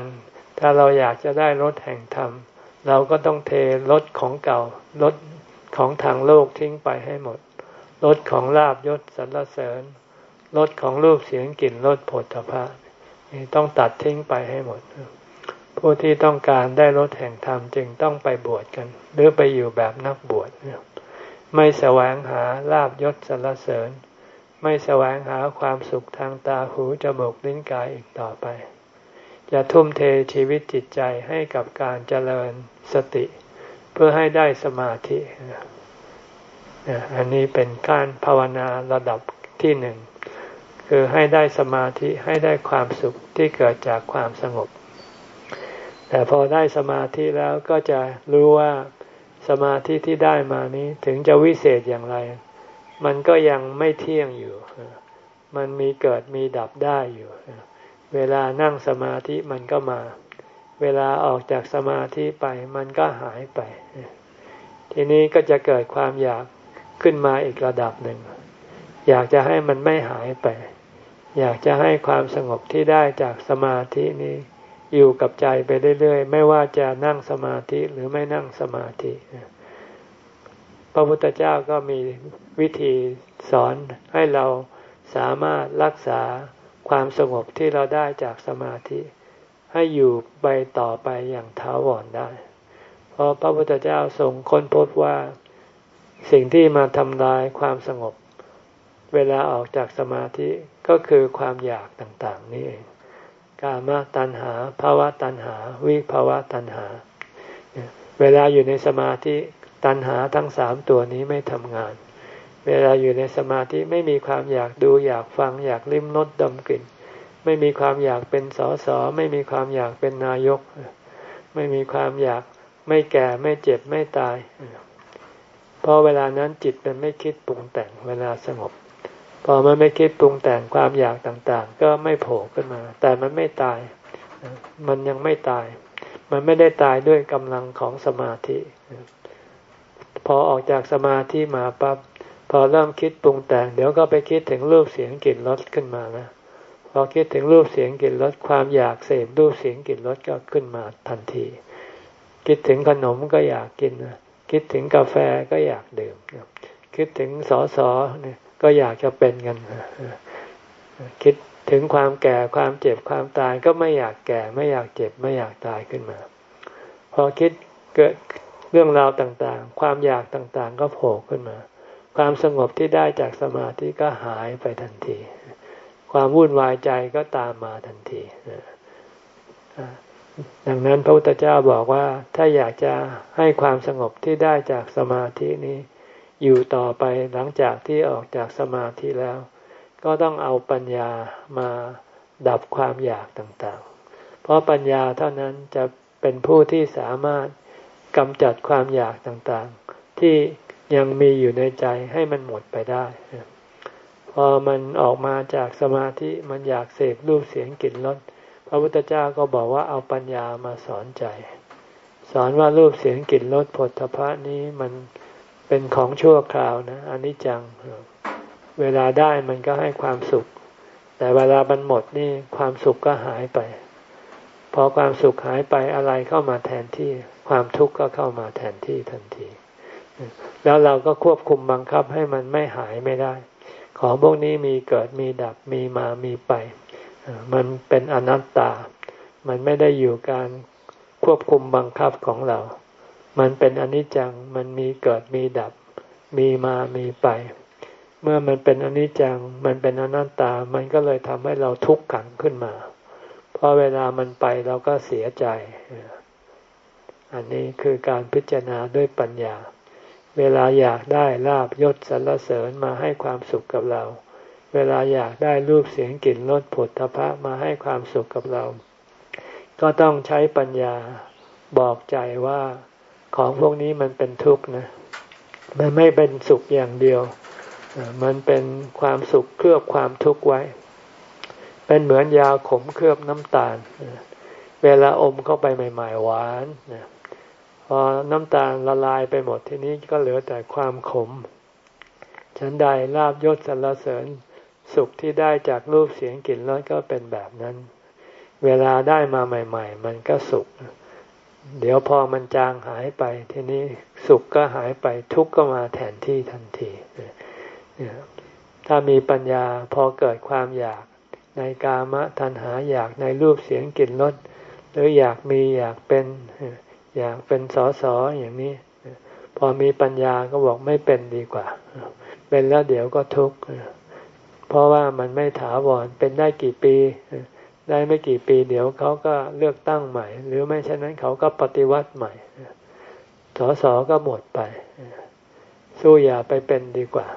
ถ้าเราอยากจะได้รสแห่งธรรม เราก็ต้องเทรสของเก่ารสของทางโลกทิ้งไปให้หมดรสของลาบยศสรรเสริญรสของรูปเสียงกลิ่นรสผลทพะต้องตัดทิ้งไปให้หมด ผู้ที่ต้องการได้รสแห่งธรรมจึงต้องไปบวชกัน หรือไปอยู่แบบนักบวชไม่แสวงหาลาบยศสรรเสริญ ไม่แสวงหาความสุขทางตาหูจมูกลิ้นกายอีกต่อไป จะทุ่มเทชีวิตจิตใจให้กับการเจริญสติ เพื่อให้ได้สมาธิอันนี้เป็นการภาวนาระดับที่หนึ่งคือให้ได้สมาธิให้ได้ความสุขที่เกิดจากความสงบ แต่พอได้สมาธิแล้วก็จะรู้ว่าสมาธิที่ได้มานี้ถึงจะวิเศษอย่างไร มันก็ยังไม่เที่ยงอยู่ มันมีเกิดมีดับได้อยู่ เวลานั่งสมาธิมันก็มา เวลาออกจากสมาธิไปมันก็หายไป ทีนี้ก็จะเกิดความอยากขึ้นมาอีกระดับหนึ่ง อยากจะให้มันไม่หายไป อยากจะให้ความสงบที่ได้จากสมาธินี้อยู่กับใจไปเรื่อยๆ ไม่ว่าจะนั่งสมาธิหรือไม่นั่งสมาธิ พระพุทธเจ้าก็มี วิธีสอนให้เราสามารถรักษาความสงบที่เราได้จากสมาธิ ให้อยู่ไปต่อไปอย่างท้าวรได้ เพราะพระพุทธเจ้าทรงค้นพบว่าสิ่งที่มาทำลายความสงบ เวลาออกจากสมาธิก็คือความอยากต่างๆ นี่เองกามตัณหาภาวะตัณหา วิภาวะตัณหา เวลาอยู่ในสมาธิตัณหาทั้งสามตัวนี้ไม่ทำงาน เวลาอยู่ในสมาธิไม่มีความอยากดูอยากฟังอยากลิ้มรสดมกลิ่น ไม่มีความอยากเป็นสอสอไม่มีความอยากเป็นนายก ไม่มีความอยากไม่แก่ไม่เจ็บไม่ตายเพราะเวลานั้นจิตมันไม่คิดปรุงแต่งเวลาสงบ พอมันไม่คิดปรุงแต่งความอยากต่างๆ ก็ไม่โผล่ขึ้นมา แต่มันไม่ตาย มันยังไม่ตาย มันไม่ได้ตายด้วยกำลังของสมาธิ พอออกจากสมาธิมาปั๊บ พอเริ่มคิดปรุงแต่งเดี๋ยวก็ไปคิดถึงรูปเสียงกลิ่นรสขึ้นมานะพอคิดถึงรูปเสียงกลิ่นรสความอยากเสพรูปเสียงกลิ่นรสก็ขึ้นมาทันที คิดถึงขนมก็อยากกินนะคิดถึงกาแฟก็อยากดื่มคิดถึงสอสอเนี่ยก็อยากจะเป็นกันคิดถึงความแก่ความเจ็บความตายก็ไม่อยากแก่ไม่อยากเจ็บไม่อยากตายขึ้นมา พอคิดเกิดเรื่องราวต่างๆ ความอยากต่างๆ ก็โผล่ขึ้นมา ความสงบที่ได้จากสมาธิก็หายไปทันที ความวุ่นวายใจก็ตามมาทันทีดังนั้นพระพุทธเจ้าบอกว่าถ้าอยากจะให้ความสงบที่ได้จากสมาธินี้ อยู่ต่อไปหลังจากที่ออกจากสมาธิแล้ว ก็ต้องเอาปัญญามาดับความอยากต่างๆ เพราะปัญญาเท่านั้นจะเป็นผู้ที่สามารถกำจัดความอยากต่างๆ ที่ ยังมีอยู่ในใจให้มันหมดไปได้ พอมันออกมาจากสมาธิมันอยากเสพรูปเสียงกลิ่นรสพระพุทธเจ้าก็บอกว่าเอาปัญญามาสอนใจ สอนว่ารูปเสียงกลิ่นรสผลทพะนี้มันเป็นของชั่วคราวนะอน,นิจจังเวลาได้มันก็ให้ความสุข แต่เวลามันหมดนี่ความสุขก็หายไป พอความสุขหายไปอะไรเข้ามาแทนที่ ความทุกข์ก็เข้ามาแทนที่ทันที แล้วเราก็ควบคุมบังคับให้มันไม่หายไม่ได้ ของพวกนี้มีเกิดมีดับมีมามีไป มันเป็นอนัตตา มันไม่ได้อยู่การควบคุมบังคับของเรา มันเป็นอนิจจัง มันมีเกิดมีดับ มีมามีไป เมื่อมันเป็นอนิจจัง มันเป็นอนัตตา มันก็เลยทำให้เราทุกข์ขังขึ้นมา เพราะเวลามันไปเราก็เสียใจ อันนี้คือการพิจารณาด้วยปัญญา เวลาอยากได้ลาบยศสรรเสริญมาให้ความสุขกับเรา เวลาอยากได้รูปเสียงกลิ่นรสผลทพะมาให้ความสุขกับเรา ก็ต้องใช้ปัญญาบอกใจว่าของพวกนี้มันเป็นทุกข์นะ มันไม่เป็นสุขอย่างเดียว มันเป็นความสุขเคลือบความทุกข์ไว้ เป็นเหมือนยาขมเคลือบน้ำตาล เวลาอมเข้าไปใหม่ ๆ หวาน พอน้ำตาลละลายไปหมดทีนี้ก็เหลือแต่ความขม ฉันใดลาบยศสรรเสริญสุขที่ได้จากรูปเสียงกลิ่นรสก็เป็นแบบนั้น เวลาได้มาใหม่ ๆ มันก็สุข เดี๋ยวพอมันจางหายไป ทีนี้สุขก็หายไปทุกข์ก็มาแทนที่ทันทีถ้ามีปัญญาพอเกิดความอยากในกามะทันหาอยากในรูปเสียงกลิ่นรสหรืออยากมีอยากเป็น อยากเป็นสอสออย่างนี้ พอมีปัญญาก็บอกไม่เป็นดีกว่า เป็นแล้วเดี๋ยวก็ทุกข์เพราะว่ามันไม่ถาวรเป็นได้กี่ปี ได้ไม่กี่ปี เดี๋ยวเขาก็เลือกตั้งใหม่ หรือไม่เช่นนั้นเขาก็ปฏิวัติใหม่สอสอก็หมดไป สู้อย่าไปเป็นดีกว่า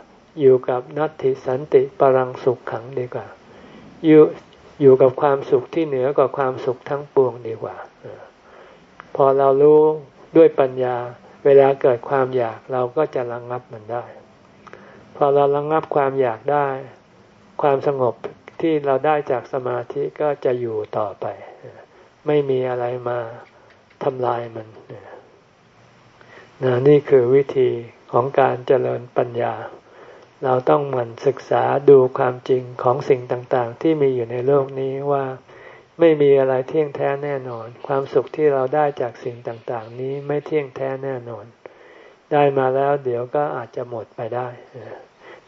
อยู่กับนัตติสันติปรังสุขขังดีกว่า อยู่อยู่กับความสุขที่เหนือกว่าความสุขทั้งปวงดีกว่า พอเรารู้ด้วยปัญญา เวลาเกิดความอยากเราก็จะระงงับมันได้ พอเราระงงับความอยากได้ ความสงบที่เราได้จากสมาธิก็จะอยู่ต่อไป ไม่มีอะไรมาทำลายมันนนี่คือวิธีของการเจริญปัญญา เราต้องหมั่นศึกษาดูความจริงของสิ่งต่างๆ ที่มีอยู่ในโลกนี้ว่า ไม่มีอะไรเที่ยงแท้แน่นอน ความสุขที่เราได้จากสิ่งต่างๆ นี้ไม่เที่ยงแท้แน่นอน ได้มาแล้วเดี๋ยวก็อาจจะหมดไปได้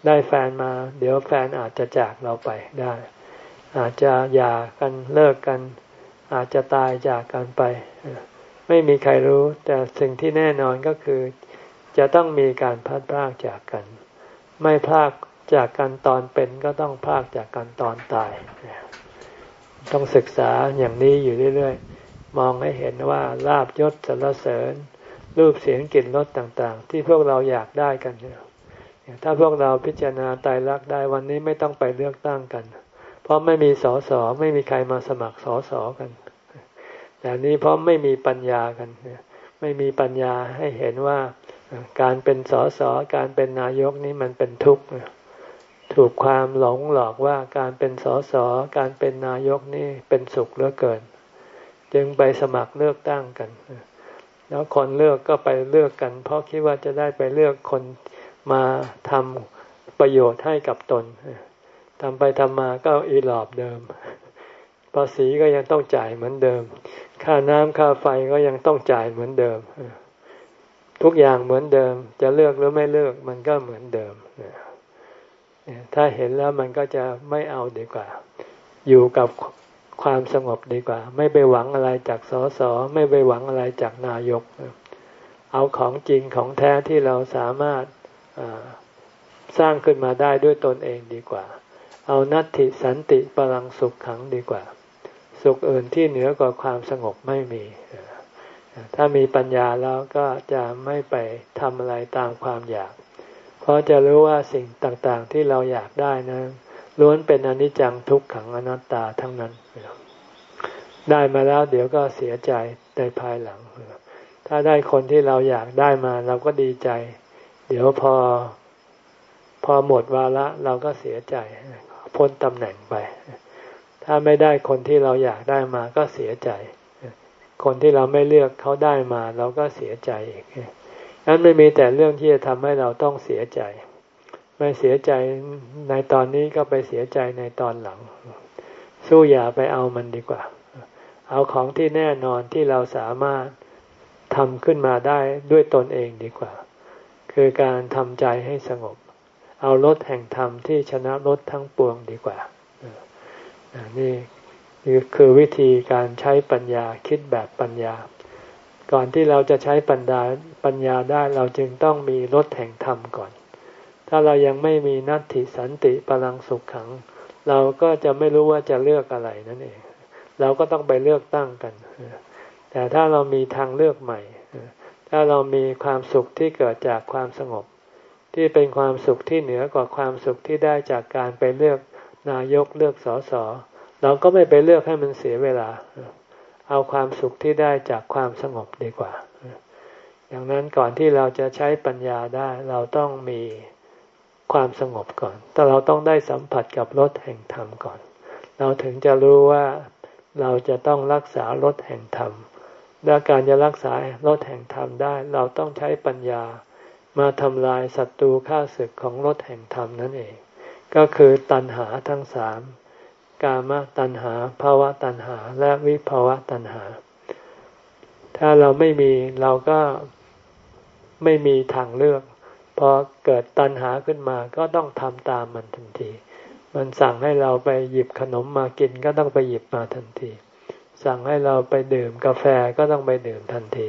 ได้แฟนมา เดี๋ยวแฟนอาจจะจากเราไปได้ อาจจะหย่ากันเลิกกัน อาจจะตายจากกันไป ไม่มีใครรู้แต่สิ่งที่แน่นอนก็คือ จะต้องมีการพัดพากจากกัน ไม่พากจากกันตอนเป็นก็ต้องพากจากกันตอนตาย ต้องศึกษาอย่างนี้อยู่เรื่อยๆ มองให้เห็นว่าลาบยศสรรเสริญ รูปเสียงกลิ่นรสต่างๆ ที่พวกเราอยากได้กันเนี่ยถ้าพวกเราพิจารณาตายรักได้วันนี้ไม่ต้องไปเลือกตั้งกัน เพราะไม่มีสอสอไม่มีใครมาสมัครสอสอกัน แต่นี้เพราะไม่มีปัญญากัน ไม่มีปัญญาให้เห็นว่าการเป็นสอสอการเป็นนายกนี้มันเป็นทุกข์ ถูกความหลงหลอกว่าการเป็นสอสอการเป็นนายกนี่เป็นสุขเหลือเกิน จึงไปสมัครเลือกตั้งกัน แล้วคนเลือกก็ไปเลือกกัน เพราะคิดว่าจะได้ไปเลือกคนมาทำประโยชน์ให้กับตนทำไปทำมาก็อีหลอบเดิมภาษีก็ยังต้องจ่ายเหมือนเดิม ค่าน้ำค่าไฟก็ยังต้องจ่ายเหมือนเดิม ทุกอย่างเหมือนเดิม จะเลือกหรือไม่เลือกมันก็เหมือนเดิม ถ้าเห็นแล้วมันก็จะไม่เอาดีกว่า อยู่กับความสงบดีกว่า ไม่ไปหวังอะไรจากสสไม่ไปหวังอะไรจากนายก เอาของจริงของแท้ที่เราสามารถสร้างขึ้นมาได้ด้วยตนเองดีกว่า เอานัตติสันติปรังสุขขังดีกว่า สุขอื่นที่เหนือกว่าความสงบไม่มี ถ้ามีปัญญาแล้วก็จะไม่ไปทำอะไรตามความอยาก เพราะจะรู้ว่าสิ่งต่างๆที่เราอยากได้นะล้วนเป็นอนิจจังทุกขังอนัตตาทั้งนั้น ได้มาแล้วเดี๋ยวก็เสียใจในภายหลัง ถ้าได้คนที่เราอยากได้มาเราก็ดีใจ เดี๋ยวพอพอหมดวาระเราก็เสียใจพ้นตำแหน่งไป ถ้าไม่ได้คนที่เราอยากได้มาก็เสียใจ คนที่เราไม่เลือกเขาได้มา เราก็เสียใจอีก นั้นไม่มีแต่เรื่องที่จะทำให้เราต้องเสียใจ ไม่เสียใจในตอนนี้ก็ไปเสียใจในตอนหลัง สู้อย่าไปเอามันดีกว่า เอาของที่แน่นอนที่เราสามารถทำขึ้นมาได้ด้วยตนเองดีกว่า คือการทำใจให้สงบ เอารถแห่งธรรมที่ชนะรถทั้งปวงดีกว่านี่คือวิธีการใช้ปัญญาคิดแบบปัญญา ก่อนที่เราจะใช้ปัญญาปัญญาได้เราจึงต้องมีรถแห่งธรรมก่อน ถ้าเรายังไม่มีนัตติสันติพลังสุขขัง เราก็จะไม่รู้ว่าจะเลือกอะไรนั่นเอง เราก็ต้องไปเลือกตั้งกัน แต่ถ้าเรามีทางเลือกใหม่ ถ้าเรามีความสุขที่เกิดจากความสงบ ที่เป็นความสุขที่เหนือกว่าความสุขที่ได้จากการไปเลือกนายกเลือกสอสอเราก็ไม่ไปเลือกให้มันเสียเวลา เอาความสุขที่ได้จากความสงบดีกว่าอย่างนั้นก่อนที่เราจะใช้ปัญญาได้เราต้องมีความสงบก่อน แต่เราต้องได้สัมผัสกับรถแห่งธรรมก่อน เราถึงจะรู้ว่าเราจะต้องรักษารถแห่งธรรม และการจะรักษารถแห่งธรรมได้ เราต้องใช้ปัญญามาทำลายศัตรูข้าศึกของรถแห่งธรรมนั่นเอง ก็คือตัณหาทั้งสาม กามตัณหาภาวะตัณหา และวิภาวะตัณหา ถ้าเราไม่มีเราก็ไม่มีทางเลือกพอเกิดตัณหาขึ้นมาก็ต้องทำตามมันทันที มันสั่งให้เราไปหยิบขนมมากินก็ต้องไปหยิบมาทันที สั่งให้เราไปดื่มกาแฟก็ต้องไปดื่มทันที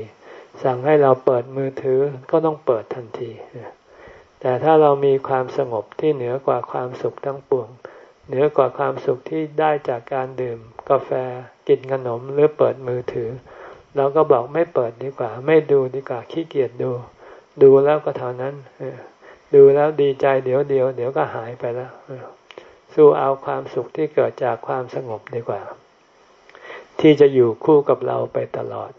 สั่งให้เราเปิดมือถือก็ต้องเปิดทันที แต่ถ้าเรามีความสงบที่เหนือกว่าความสุขทั้งปวง เหนือกว่าความสุขที่ได้จากการดื่ม กาแฟกินขนมหรือเปิดมือถือ เราก็บอกไม่เปิดดีกว่า ไม่ดูดีกว่าขี้เกียจดู ดูแล้วก็เท่านั้นดูแล้วดีใจเดี๋ยวเดียว เดี๋ยวก็หายไปแล้วสู้เอาความสุขที่เกิดจากความสงบดีกว่า ที่จะอยู่คู่กับเราไปตลอด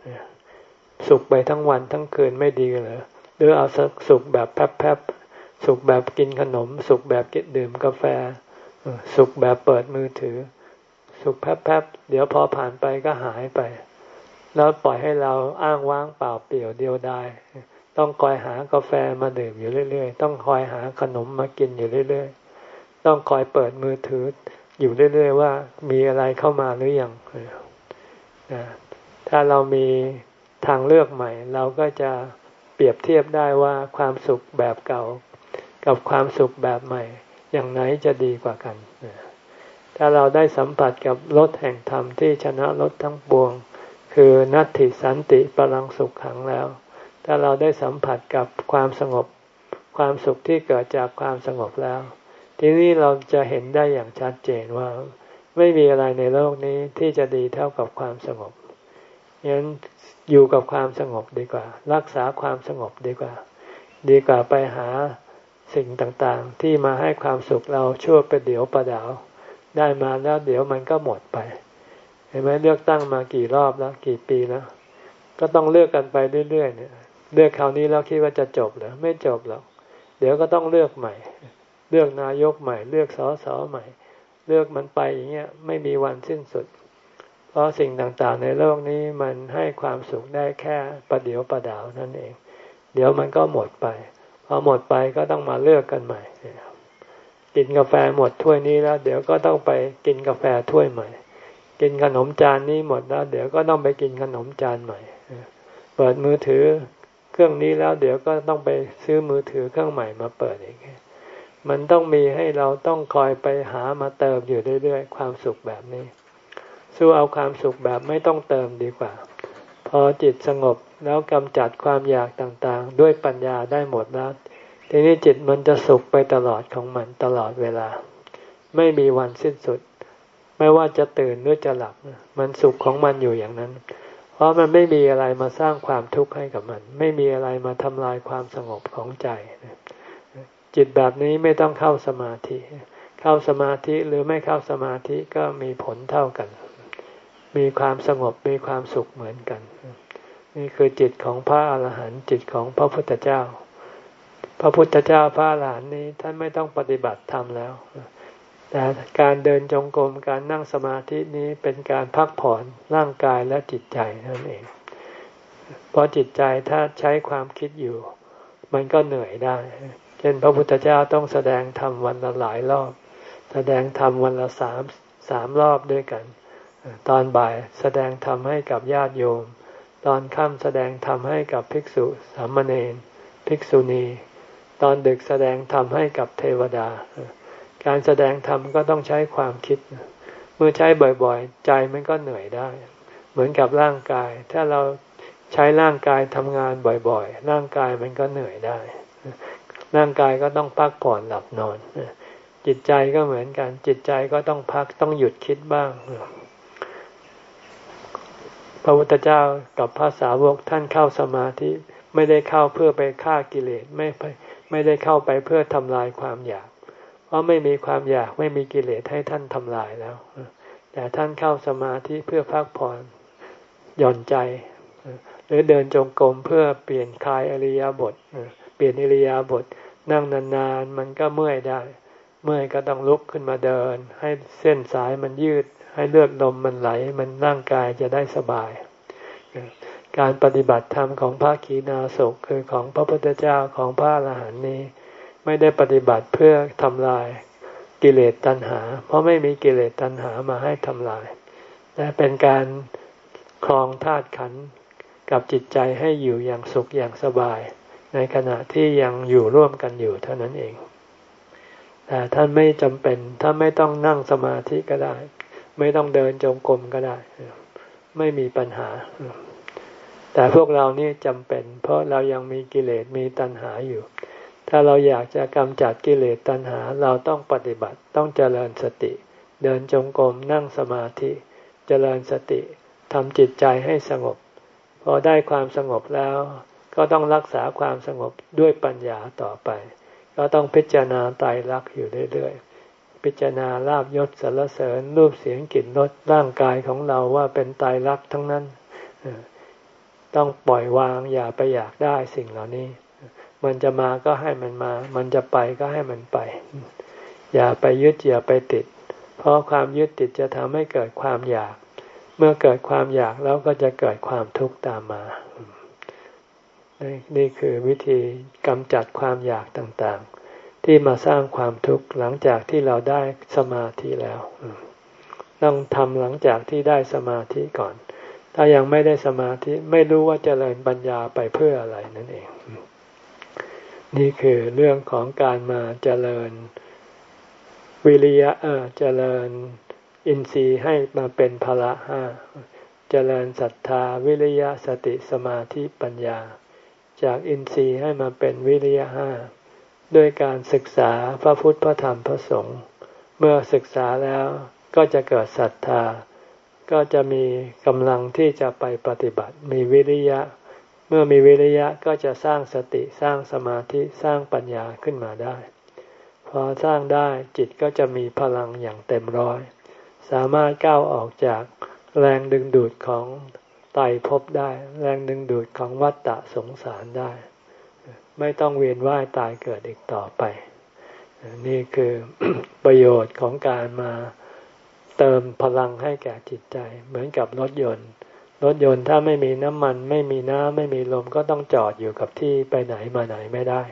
สุขไปทั้งวันทั้งคืนไม่ดีเหรอหรือเอาสุขแบบแป๊บๆสุขแบบกินขนม สุขแบบกินดื่มกาแฟ สุขแบบเปิดมือถือ สุขแป๊บๆเดี๋ยวพอผ่านไปก็หายไป แล้วปล่อยให้เราอ้างว้างเปล่าเปลี่ยวเดียวดายต้องคอยหากาแฟมาดื่มอยู่เรื่อย ๆ ต้องคอยหาขนมมากินอยู่เรื่อย ๆ ต้องคอยเปิดมือถืออยู่เรื่อย ๆ ว่ามีอะไรเข้ามาหรือยังถ้าเรามีทางเลือกใหม่ เราก็จะเปรียบเทียบได้ว่าความสุขแบบเก่า กับความสุขแบบใหม่ อย่างไหนจะดีกว่ากัน ถ้าเราได้สัมผัสกับรถแห่งธรรมที่ชนะรถทั้งปวง คือนัตติสันติปรังสุขขังแล้ว ถ้าเราได้สัมผัสกับความสงบ ความสุขที่เกิดจากความสงบแล้ว ทีนี้เราจะเห็นได้อย่างชัดเจนว่า ไม่มีอะไรในโลกนี้ที่จะดีเท่ากับความสงบยันอยู่กับความสงบดีกว่า รักษาความสงบดีกว่า ดีกว่าไปหา สิ่งต่างๆ ที่มาให้ความสุขเราชั่วไปเดี๋ยวประดาว ได้มาแล้วเดี๋ยวมันก็หมดไป เห็นไหมเลือกตั้งมากี่รอบแล้ว กี่ปีแล้ว ก็ต้องเลือกกันไปเรื่อยๆเนี่ยเลือกคราวนี้แล้วคิดว่าจะจบเหรอไม่จบหรอกเดี๋ยวก็ต้องเลือกใหม่ เลือกนายกใหม่ เลือกสสใหม่ เลือกมันไปอย่างเงี้ยไม่มีวันสิ้นสุด เพราะสิ่งต่างๆ ในโลกนี้มันให้ความสุขได้แค่ประเดียวประดาวนั่นเอง เดี๋ยวมันก็หมดไป พอหมดไปก็ต้องมาเลือกกันใหม่กินกาแฟหมดถ้วยนี้แล้ว เดี๋ยวก็ต้องไปกินกาแฟถ้วยใหม่ กินขนมจานนี้หมดแล้ว เดี๋ยวก็ต้องไปกินขนมจานใหม่เปิดมือถือเครื่องนี้แล้ว เดี๋ยวก็ต้องไปซื้อมือถือเครื่องใหม่มาเปิดอีกมันต้องมีให้เราต้องคอยไปหามาเติมอยู่เรื่อยๆความสุขแบบนี้ สู้เอาความสุขแบบไม่ต้องเติมดีกว่า อจิตสงบแล้วกำจัดความอยากต่างๆ ด้วยปัญญาได้หมดแล้ว ทีนี้จิตมันจะสุขไปตลอดของมันตลอดเวลา ไม่มีวันสิ้นสุด ไม่ว่าจะตื่นหรือจะหลับ มันสุขของมันอยู่อย่างนั้น เพราะมันไม่มีอะไรมาสร้างความทุกข์ให้กับมัน ไม่มีอะไรมาทำลายความสงบของใจ จิตแบบนี้ไม่ต้องเข้าสมาธิ เข้าสมาธิหรือไม่เข้าสมาธิก็มีผลเท่ากัน มีความสงบมีความสุขเหมือนกัน นี่คือจิตของพระอาหารหันต์จิตของพระพุทธเจ้า พระพุทธเจ้าพระอาหารหันต์นี้ท่านไม่ต้องปฏิบัติธรรมแล้ว แต่การเดินจงกรมการนั่งสมาธินี้เป็นการพักผ่อนร่างกายและจิตใจนั่นเอง เพราะจิตใจถ้าใช้ความคิดอยู่ มันก็เหนื่อยได้ เช่นพระพุทธเจ้าต้องแสดงธรรมวันละหลายรอบ แสดงธรรมวันละสามสามรอบด้วยกัน ตอนบ่ายแสดงธรรมให้กับญาติโยม ตอนค่ำแสดงธรรมให้กับภิกษุสามเณรภิกษุณี ตอนดึกแสดงธรรมให้กับเทวดา การแสดงธรรมก็ต้องใช้ความคิด เมื่อใช้บ่อยๆ ใจมันก็เหนื่อยได้ เหมือนกับร่างกาย ถ้าเราใช้ร่างกายทำงานบ่อยๆ ร่างกายมันก็เหนื่อยได้ ร่างกายก็ต้องพักผ่อนหลับนอน จิตใจก็เหมือนกัน จิตใจก็ต้องพักต้องหยุดคิดบ้าง พระพุทธเจ้ากับพระสาวกท่านเข้าสมาธิไม่ได้เข้าเพื่อไปฆ่ากิเลสไม่ไปไม่ได้เข้าไปเพื่อทำลายความอยาก เพราะไม่มีความอยากไม่มีกิเลสให้ท่านทำลายแล้ว แต่ท่านเข้าสมาธิเพื่อพักผ่อนหย่อนใจ หรือเดินจงกรมเพื่อเปลี่ยนคลายอริยบทเปลี่ยนอริยบทนั่งนานๆมันก็เมื่อยได้ เมื่อยก็ต้องลุกขึ้นมาเดิน ให้เส้นสายมันยืด ให้เลือดลมมันไหล มันร่างกายจะได้สบาย การปฏิบัติธรรมของพระขีณาสกคือของพระพุทธเจ้าของพระอรหันต์นี้ ไม่ได้ปฏิบัติเพื่อทำลายกิเลสตัณหา เพราะไม่มีกิเลสตัณหามาให้ทำลายแต่เป็นการคลองธาตุขันกับจิตใจให้อยู่อย่างสุขอย่างสบาย ในขณะที่ยังอยู่ร่วมกันอยู่เท่านั้นเองแต่ท่านไม่จำเป็นถ้านไม่ต้องนั่งสมาธิก็ได้ ไม่ต้องเดินจงกรมก็ได้ ไม่มีปัญหา แต่พวกเรานี่จำเป็น เพราะเรายังมีกิเลสมีตัณหาอยู่ ถ้าเราอยากจะกำจัดกิเลสตัณหา เราต้องปฏิบัติต้องเจริญสติ เดินจงกรมนั่งสมาธิ เจริญสติทำจิตใจให้สงบ พอได้ความสงบแล้ว ก็ต้องรักษาความสงบด้วยปัญญาต่อไป ก็ต้องพิจารณาตายรักอยู่เรื่อยๆ พิจารณาลาบยศสรรเสริญรูปเสียงกลิ่นรสร่างกายของเราว่าเป็นตายรักทั้งนั้นต้องปล่อยวางอย่าไปอยากได้สิ่งเหล่านี้ มันจะมาก็ให้มันมา มันจะไปก็ให้มันไป อย่าไปยึดอย่าไปติด เพราะความยึดติดจะทำให้เกิดความอยาก เมื่อเกิดความอยากแล้วก็จะเกิดความทุกข์ตามมานี่คือวิธีกำจัดความอยากต่างๆ ที่มาสร้างความทุกข์หลังจากที่เราได้สมาธิแล้ว ต้องทำหลังจากที่ได้สมาธิก่อน ถ้ายังไม่ได้สมาธิไม่รู้ว่าจเจริญปัญญาไปเพื่ออะไรนั่นเอง นี่คือเรื่องของการมาเจริญวิริยะเออเจริญอินทรีย์ให้มาเป็นพละห้าเจริญศรัทธาวิริยะสติสมาธิปัญญา จากอินทรีย์ให้มาเป็นวิริยะห้า ด้วยการศึกษาพระพุทธพระธรรมพระสงฆ์เมื่อศึกษาแล้วก็จะเกิดศรัทธา ก็จะมีกำลังที่จะไปปฏิบัติ มีวิริยะ เมื่อมีวิริยะก็จะสร้างสติสร้างสมาธิสร้างปัญญาขึ้นมาได้ พอสร้างได้จิตก็จะมีพลังอย่างเต็มร้อย สามารถก้าวออกจากแรงดึงดูดของไตภพได้ แรงดึงดูดของวัฏฏะสงสารได้ ไม่ต้องเวียนว่ายตายเกิดอีกต่อไป นี่คือประโยชน์ของการมาเติมพลังให้แก่จิตใจ เหมือนกับรถยนต์ รถยนต์ถ้าไม่มีน้ำมัน ไม่มีน้ำไม่มีลมก็ต้องจอดอยู่กับที่ไปไหนมาไหนไม่ได้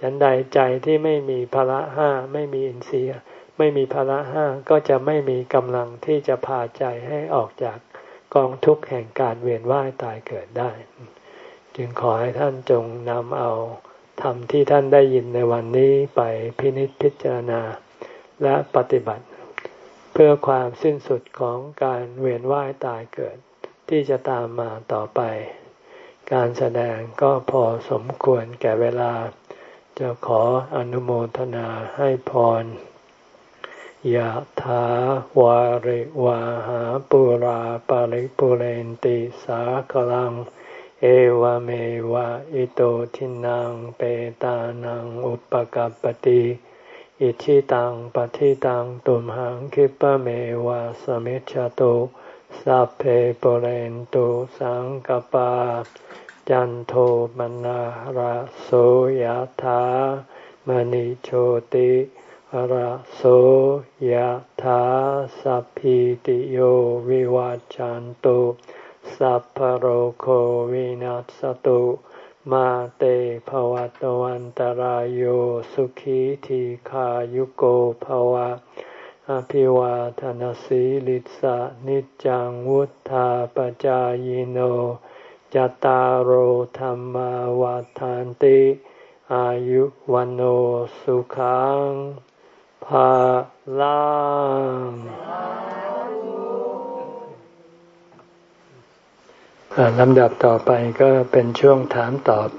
ฉันใดใจที่ไม่มีพละห้าไม่มีอินทรีย์ไม่มีพละห้าก็จะไม่มีกำลังที่จะพาใจให้ออกจากกองทุกข์แห่งการเวียนว่ายตายเกิดได้ จึงขอให้ท่านจงนำเอาธรรมที่ท่านได้ยินในวันนี้ไปพินิจพิจารณาและปฏิบัติ เพื่อความสิ้นสุดของการเวียนว่ายตายเกิด ที่จะตามมาต่อไป การแสดงก็พอสมควรแก่เวลา จะขออนุโมทนาให้พรยะถาวาริวาหาปุราปาริปุเรนติสากลัง เอวเมวะอิโตทินังเปตานังอุปกัรปติอิชิตังปฏิตังตุมหังคิปะเมวะสมิจฉตุสัพเพปเรนตุสังกปา จันโทมนาราโสยถามณิโชติระโสยถาสัพพิติโยวิวัจจันตุ สัพพโรโควินัสตุ มาเตภวัตวันตารโยสุขีทีขายุโกภวะ อภิวาทนสีลิสะนิจังวุธาปจายโน จตารโหธรรมวาทานติ อายุวันโอสุขังภาลัง ลำดับต่อไปก็เป็นช่วงถามตอบ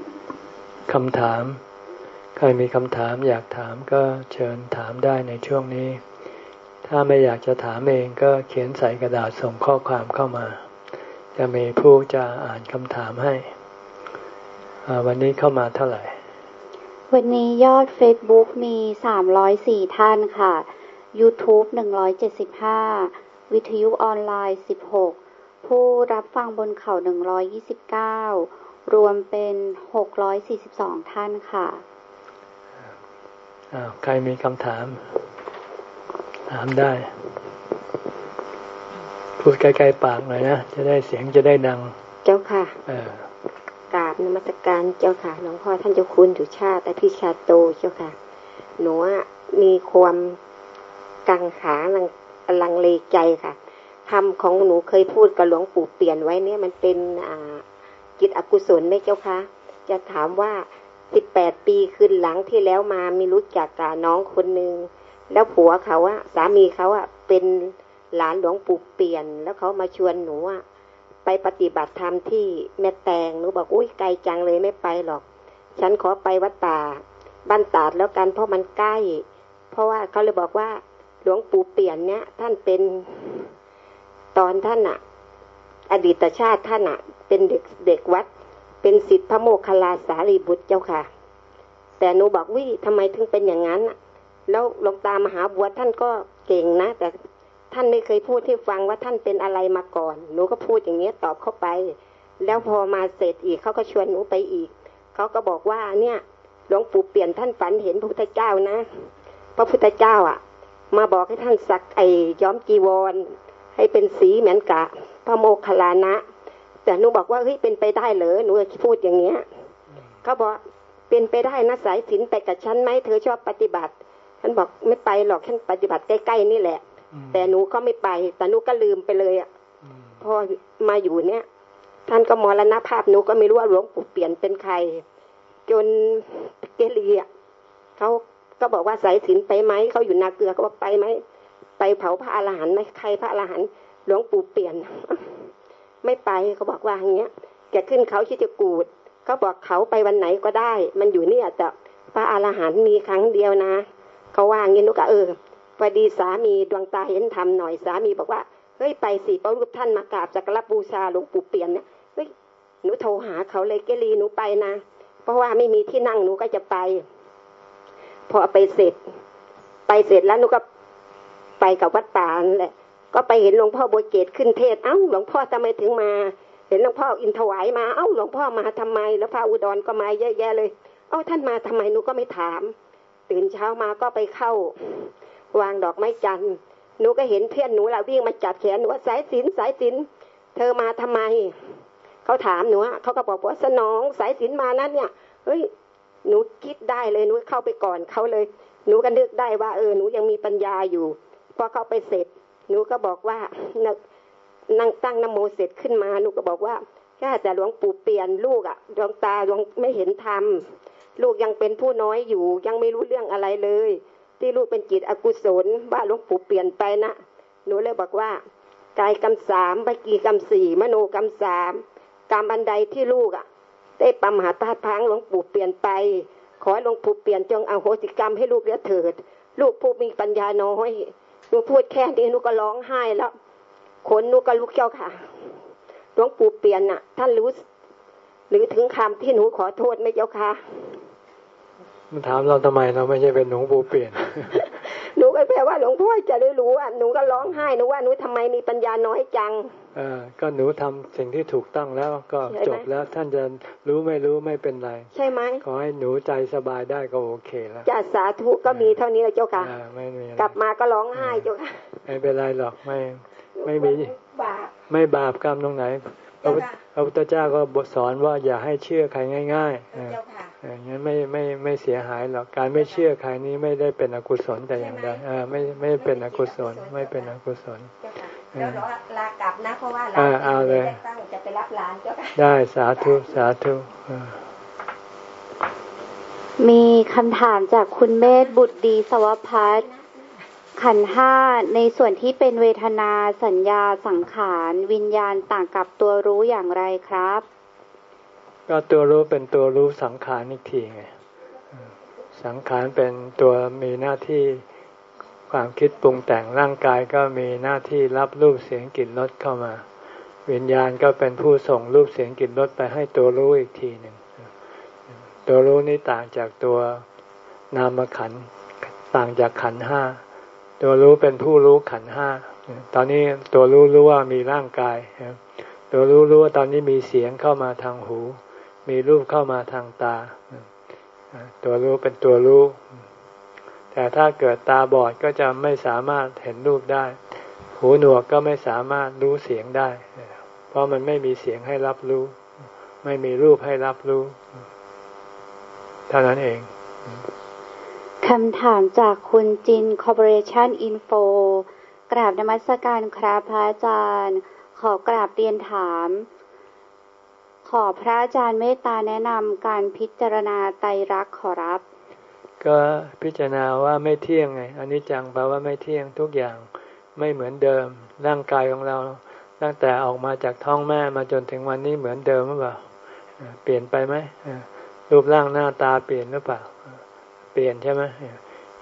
คำถาม ใครมีคำถามอยากถามก็เชิญถามได้ในช่วงนี้ ถ้าไม่อยากจะถามเองก็เขียนใส่กระดาษส่งข้อความเข้ามา จะมีผู้จะอ่านคำถามให้ วันนี้เข้ามาเท่าไหร่ วันนี้ยอด Facebook มี 304 ท่านค่ะ YouTube 175 วิทยุออนไลน์ 16 ผู้รับฟังบนเขา 129 รวมเป็น 642 ท่านค่ะ ใครมีคำถาม ถามได้ พูดใกล้ๆปากหน่อยนะ จะได้เสียงจะได้ดัง เจ้าค่ะกราบนมัสการเจ้าค่ะหลวงพ่อท่านเจ้าคุณสุชาติพิชาโตเจ้าค่ะ หนูมีความกังขาลังลังเลใจค่ะธ รรมของหนูเคยพูดกับหลวงปู่เปลี่ยนไว้เนี่ยมันเป็นอ่าจิตอกุศลไหมเจ้าคะจะถามว่าสิบแปดปีคืนหลังที่แล้วมามีรู้จักกับน้องคนหนึ่งแล้วผัวเขาอะสามีเขาอะเป็นหลานหลวงปู่เปลี่ยน แล้วเขามาชวนหนูอะไปปฏิบัติธรรมที่แม่แตงหนูบอกอุ้ยไกลจังเลยไม่ไปหรอก ฉันขอไปวัดป่าบ้านตาดแล้วกันเพราะมันใกล้ เพราะว่าเขาเลยบอกว่าหลวงปู่เปลี่ยนเนี้ยท่านเป็น ตอนท่านอะอดีตชาติท่านอะเป็นเด็กเด็กวัด เป็นสิทธิพระโมคคัลลาสารีบุตรเจ้าค่ะ แต่หนูบอกวิทำไมถึงเป็นอย่างนั้นแล้วหลวงตามหาบัวท่านก็เก่งนะ แต่ท่านไม่เคยพูดให้ฟังว่าท่านเป็นอะไรมาก่อน หนูก็พูดอย่างเงี้ยตอบเข้าไป แล้วพอมาเสร็จอีกเขาก็ชวนหนูไปอีก เขาก็บอกว่าเนี่ยหลวงปู่เปลี่ยนท่านฝันเห็นพระพุทธเจ้านะ พระพุทธเจ้าอะ มาบอกให้ท่านสักไอย้อมจีวร ให้เป็นสีเหมือนกับพระโมคคัลลานะ แต่หนูบอกว่าเฮ้ยเป็นไปได้เหรอหนูพูดอย่างเงี้ยเขาบอกเป็นไปได้นะสายสินไปกับฉันไหมเธอชอบปฏิบัติฉันบอกไม่ไปหรอกฉันปฏิบัติใกล้ๆนี่แหละ แต่หนูก็ไม่ไป แต่หนูก็ลืมไปเลยอะพอมาอยู่เนี่ย ท่านก็มรณภาพหนูก็ไม่รู้ว่าหลวงปู่เปลี่ยนเป็นใคร จนเกลียเขาก็บอกว่าสายสินไปไหมเขาอยู่นาเกลือเขาบอกไปไหม ไปเผาพระอรหันต์ไหมใครพระอรหันต์หลวงปู่เปลี่ยน ไม่ไปเขาบอกว่าอย่างเงี้ยแกขึ้นเขาชิจกูดเขาบอกเขาไปวันไหนก็ได้ มันอยู่เนี่ยแต่พระอรหันต์มีครั้งเดียวนะเขาว่างี้นุกะเออพอดีสามีดวงตาเห็นทำหน่อยสามีบอกว่าเฮ้ยไปสิเพราะรูปท่านมากราบสักการบูชาหลวงปู่เปลี่ยนเนี่ยเฮ้ยหนูโทรหาเขาเลยเกลีหนูไปนะ เพราะว่าไม่มีที่นั่งหนูก็จะไป พอไปเสร็จ ไปเสร็จแล้วหนูก็ ไปกับวัดป่านั่นแหละ ก็ไปเห็นหลวงพ่อบัวเกตขึ้นเทศ เอ้าหลวงพ่อทำไมถึงมา เห็นหลวงพ่ออินถวายมา เอ้าหลวงพ่อมาทำไม แล้วพระอุดรก็มาเยอะแยะเลย เอ้าท่านมาทำไมหนูก็ไม่ถาม ตื่นเช้ามาก็ไปเข้า วางดอกไม้จันทร์หนูก็เห็นเพื่อนหนูเราวิ่งมาจับแขนหนูว่าสายสินสายสิน เธอมาทำไม เขาถามหนูเขาก็บอกว่าสนองสายสินมานั้นเนี่ย เฮ้ยหนูคิดได้เลยหนูเข้าไปก่อนเขาเลย หนูก็นึกได้ว่าเออหนูยังมีปัญญาอยู่ พอเข้าไปเสร็จ หนูก็บอกว่านั่งตั้งนโมเสร็จขึ้นมา หนูก็บอกว่าแค่แต่หลวงปู่เปลี่ยนลูกอะดวงตาดวงไม่เห็นธรรมลูกยังเป็นผู้น้อยอยู่ ยังไม่รู้เรื่องอะไรเลย ที่ลูกเป็นจิตอกุศลว่าหลวงปู่เปลี่ยนไปนะหนูเลยบอกว่ากายกรรมสามไปกีกรรมสี่มโนกรรมสามกรรมบันไดที่ลูกอะได้ปมหาตาพังหลวงปู่เปลี่ยนไป ขอหลวงปู่เปลี่ยนจงอโหสิกรรมให้ลูกเลี้ยเถิด ลูกผู้มีปัญญาน้อย นูพูดแค่นี้หนูก็ร้องไห้แล้วขนหนูก็ลุกเจ้าค่ะหลวงปู่เปลี่ยนน่ะ ท่านรู้ หรือถึงคำที่หนูขอโทษไหมเจ้าค่ะมันถามเราทำไมเราไม่ใช่เป็นหลวงปู่เปลี่ยน หนูก็แปลว่าหลวงพ่อจะได้รู้อะหนูก็ร้องไห้หนูว่าหนูทำไมมีปัญญาน้อยจังเออก็หนูทำสิ่งที่ถูกต้องแล้วก็จบแล้วท่านจะรู้ไม่รู้ไม่เป็นไร ใช่ไหมขอให้หนูใจสบายได้ก็โอเคแล้วจะสาธุก็มีเท่านี้แล้วเจ้าค่ะไม่มีกลับมาก็ร้องไห้เจ้าค่ะไม่เป็นไรหรอกไม่ไม่มีไม่บาปกรรมตรงไหน พระพุทธเจ้าก็บทสอนว่าอย่าให้เชื่อใครง่ายๆอย่างนั้นไม่ไม่ไม่เสียหายหรอก การไม่เชื่อใครนี้ไม่ได้เป็นอกุศลแต่อย่างใดอ่าไม่ไม่เป็นอกุศลไม่เป็นอกุศลเดี๋ยวลากลับนะเพราะว่าเราเอาเลยตั้งจะไปรับหลานเจ้าค่ะได้สาธุสาธุมีคำถามจากคุณเมธบุตรดีสวพัฒน์ ขันห้าในส่วนที่เป็นเวทนาสัญญาสังขารวิญญาณต่างกับตัวรู้อย่างไรครับ ก็ตัวรู้เป็นตัวรู้สังขารอีกทีไงสังขารเป็นตัวมีหน้าที่ความคิดปรุงแต่งร่างกายก็มีหน้าที่รับรูปเสียงกลิ่นรสเข้ามา วิญญาณก็เป็นผู้ส่งรูปเสียงกลิ่นรสไปให้ตัวรู้อีกทีหนึ่งตัวรู้นี้ต่างจากตัวนามขันต่างจากขันห้า ตัวรู้เป็นผู้รู้ขันห้า ตอนนี้ตัวรู้รู้ว่ามีร่างกาย ตัวรู้รู้ว่าตอนนี้มีเสียงเข้ามาทางหู มีรูปเข้ามาทางตา ตัวรู้เป็นตัวรู้ แต่ถ้าเกิดตาบอดก็จะไม่สามารถเห็นรูปได้ หูหนวกก็ไม่สามารถรู้เสียงได้ เพราะมันไม่มีเสียงให้รับรู้ ไม่มีรูปให้รับรู้ เท่านั้นเอง คำถามจากคุณ Jin Corporation Info กราบนมัสการครับพระอาจารย์ ขอกราบเรียนถาม ขอพระอาจารย์เมตตาแนะนำการพิจารณาไตรลักษณ์ขอรับ ก็พิจารณาว่าไม่เที่ยงไงอันนี้จังแปลว่าไม่เที่ยงทุกอย่างไม่เหมือนเดิม ร่างกายของเรา ตั้งแต่ออกมาจากท้องแม่มาจนถึงวันนี้เหมือนเดิมหรือเปล่า เปลี่ยนไปไหมรูปร่างหน้าตาเปลี่ยนหรือเปล่า เปลี่ยนใช่ไหม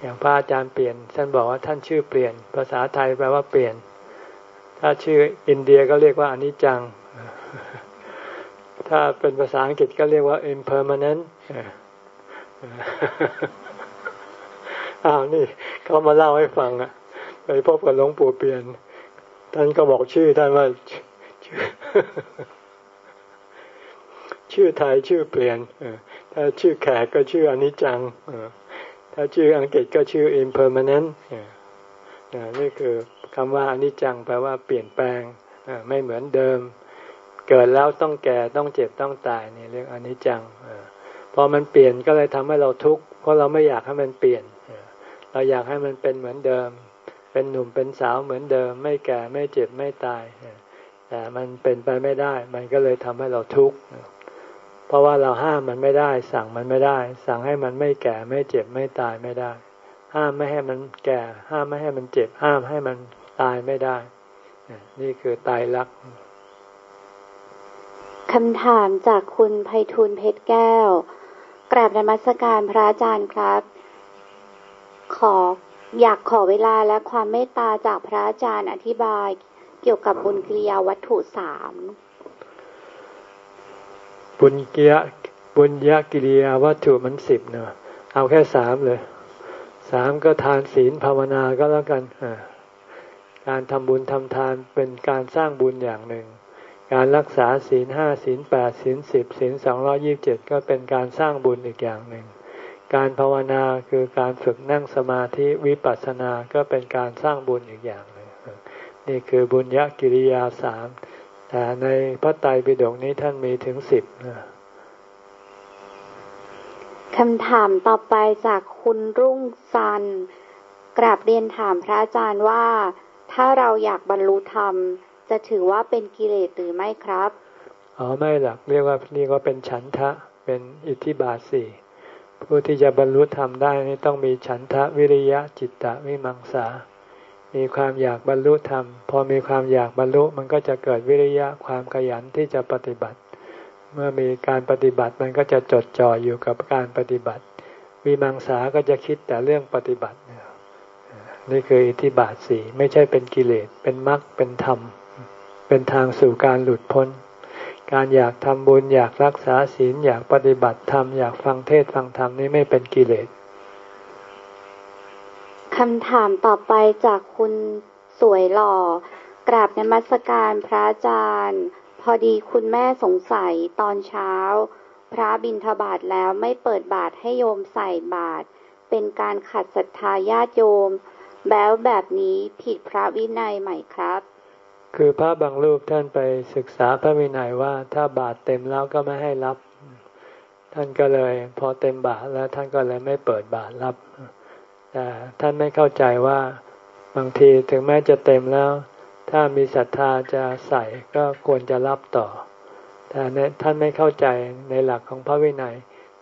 อย่างพระอาจารย์เปลี่ยน ท่านบอกว่าท่านชื่อเปลี่ยน ภาษาไทยแปลว่าเปลี่ยน ถ้าชื่ออินเดียก็เรียกว่าอนิจจัง ถ้าเป็นภาษาอังกฤษก็เรียกว่า impermanent อ้าวนี่เขามาเล่าให้ฟังอะไปพบกับหลวงปู่เปลี่ยน ท่านก็บอกชื่อท่านว่าชื่อชื่อไทยชื่อเปลี่ยนถ้าชื่อแขกก็ชื่ออนิจจัง ถ้าชื่ออังกฤษก็ชื่อ impermanent นี่คือคำว่าอนิจจังแปลว่าเปลี่ยนแปลงไม่เหมือนเดิม เกิดแล้วต้องแก่ต้องเจ็บต้องตายนี่เรียกอนิจจังพอมันเปลี่ยนก็เลยทำให้เราทุกข์เพราะเราไม่อยากให้มันเปลี่ยน เราอยากให้มันเป็นเหมือนเดิม เป็นหนุ่มเป็นสาวเหมือนเดิม ไม่แก่ไม่เจ็บไม่ตายแต่มันเป็นไปไม่ได้ มันก็เลยทำให้เราทุกข์ เพราะว่าเราห้ามมันไม่ได้ สั่งมันไม่ได้ สั่งให้มันไม่แก่ไม่เจ็บไม่ตายไม่ได้ ห้ามไม่ให้มันแก่ ห้ามไม่ให้มันเจ็บ ห้ามให้มันตายไม่ได้ นี่คือตายรักคำถามจากคุณไพฑูรย์เพชรแก้ว กราบนมัสการพระอาจารย์ครับ ขออยากขอเวลาและความเมตตาจากพระอาจารย์อธิบาย เกี่ยวกับบุญกิริยาวัตถุสาม บุญกิยบุญยกิริยาวัตถุมันสิบเนอะเอาแค่สามเลยสามก็ทานศีลภาวนาก็แล้วกันการทำบุญทำทานเป็นการสร้างบุญอย่างหนึ่ง การรักษาศีลห้าศีลแปดศีลสิบศีลสองร้อยี่บเจ็ดก็เป็นการสร้างบุญอีกอย่างหนึ่ง การภาวนาคือการฝึกนั่งสมาธิวิปัสสนาก็เป็นการสร้างบุญอีกอย่างหนึ่ง นี่คือบุญยกิริยาสาม แต่ในพระไตรปิฎกนี้ท่านมีถึงสิบคำถามต่อไปจากคุณรุ่งซัน กราบเรียนถามพระอาจารย์ว่า ถ้าเราอยากบรรลุธรรม จะถือว่าเป็นกิเลสหรือไม่ครับ อ๋อไม่หลักเรียกว่านี่ก็เป็นฉันทะเป็นอิทธิบาทสี่ผู้ที่จะบรรลุธรรมได้นี่ต้องมีฉันทะวิริยะจิตตะวิมังสา มีความอยากบรรลุธรรม พอมีความอยากบรรลุมันก็จะเกิดวิริยะความขยันที่จะปฏิบัติ เมื่อมีการปฏิบัติมันก็จะจดจ่ออยู่กับการปฏิบัติ มีมังสาก็จะคิดแต่เรื่องปฏิบัติ นี่คืออิทธิบาทสี่ไม่ใช่เป็นกิเลสเป็นมรรคเป็นธรรม เป็นทางสู่การหลุดพ้น การอยากทำบุญอยากรักษาศีลอยากปฏิบัติธรรมอยากฟังเทศฟังธรรมนี่ไม่เป็นกิเลส คำถามต่อไปจากคุณสวยหล่อ กราบในมัสการพระอาจารย์ พอดีคุณแม่สงสัยตอนเช้า พระบิณฑบาตแล้วไม่เปิดบาตรให้โยมใส่บาตรเป็นการขัดศรัทธาญาติโยม แล้วแบบนี้ผิดพระวินัยไหมครับ คือพระบางรูปท่านไปศึกษาพระวินัยว่าถ้าบาตรเต็มแล้วก็ไม่ให้รับ ท่านก็เลย พอเต็มบาตรแล้วท่านก็เลยไม่เปิดบาตรรับ แต่ท่านไม่เข้าใจว่าบางทีถึงแม้จะเต็มแล้ว ถ้ามีศรัทธาจะใส่ก็ควรจะรับต่อ แต่ท่านไม่เข้าใจในหลักของพระวินัย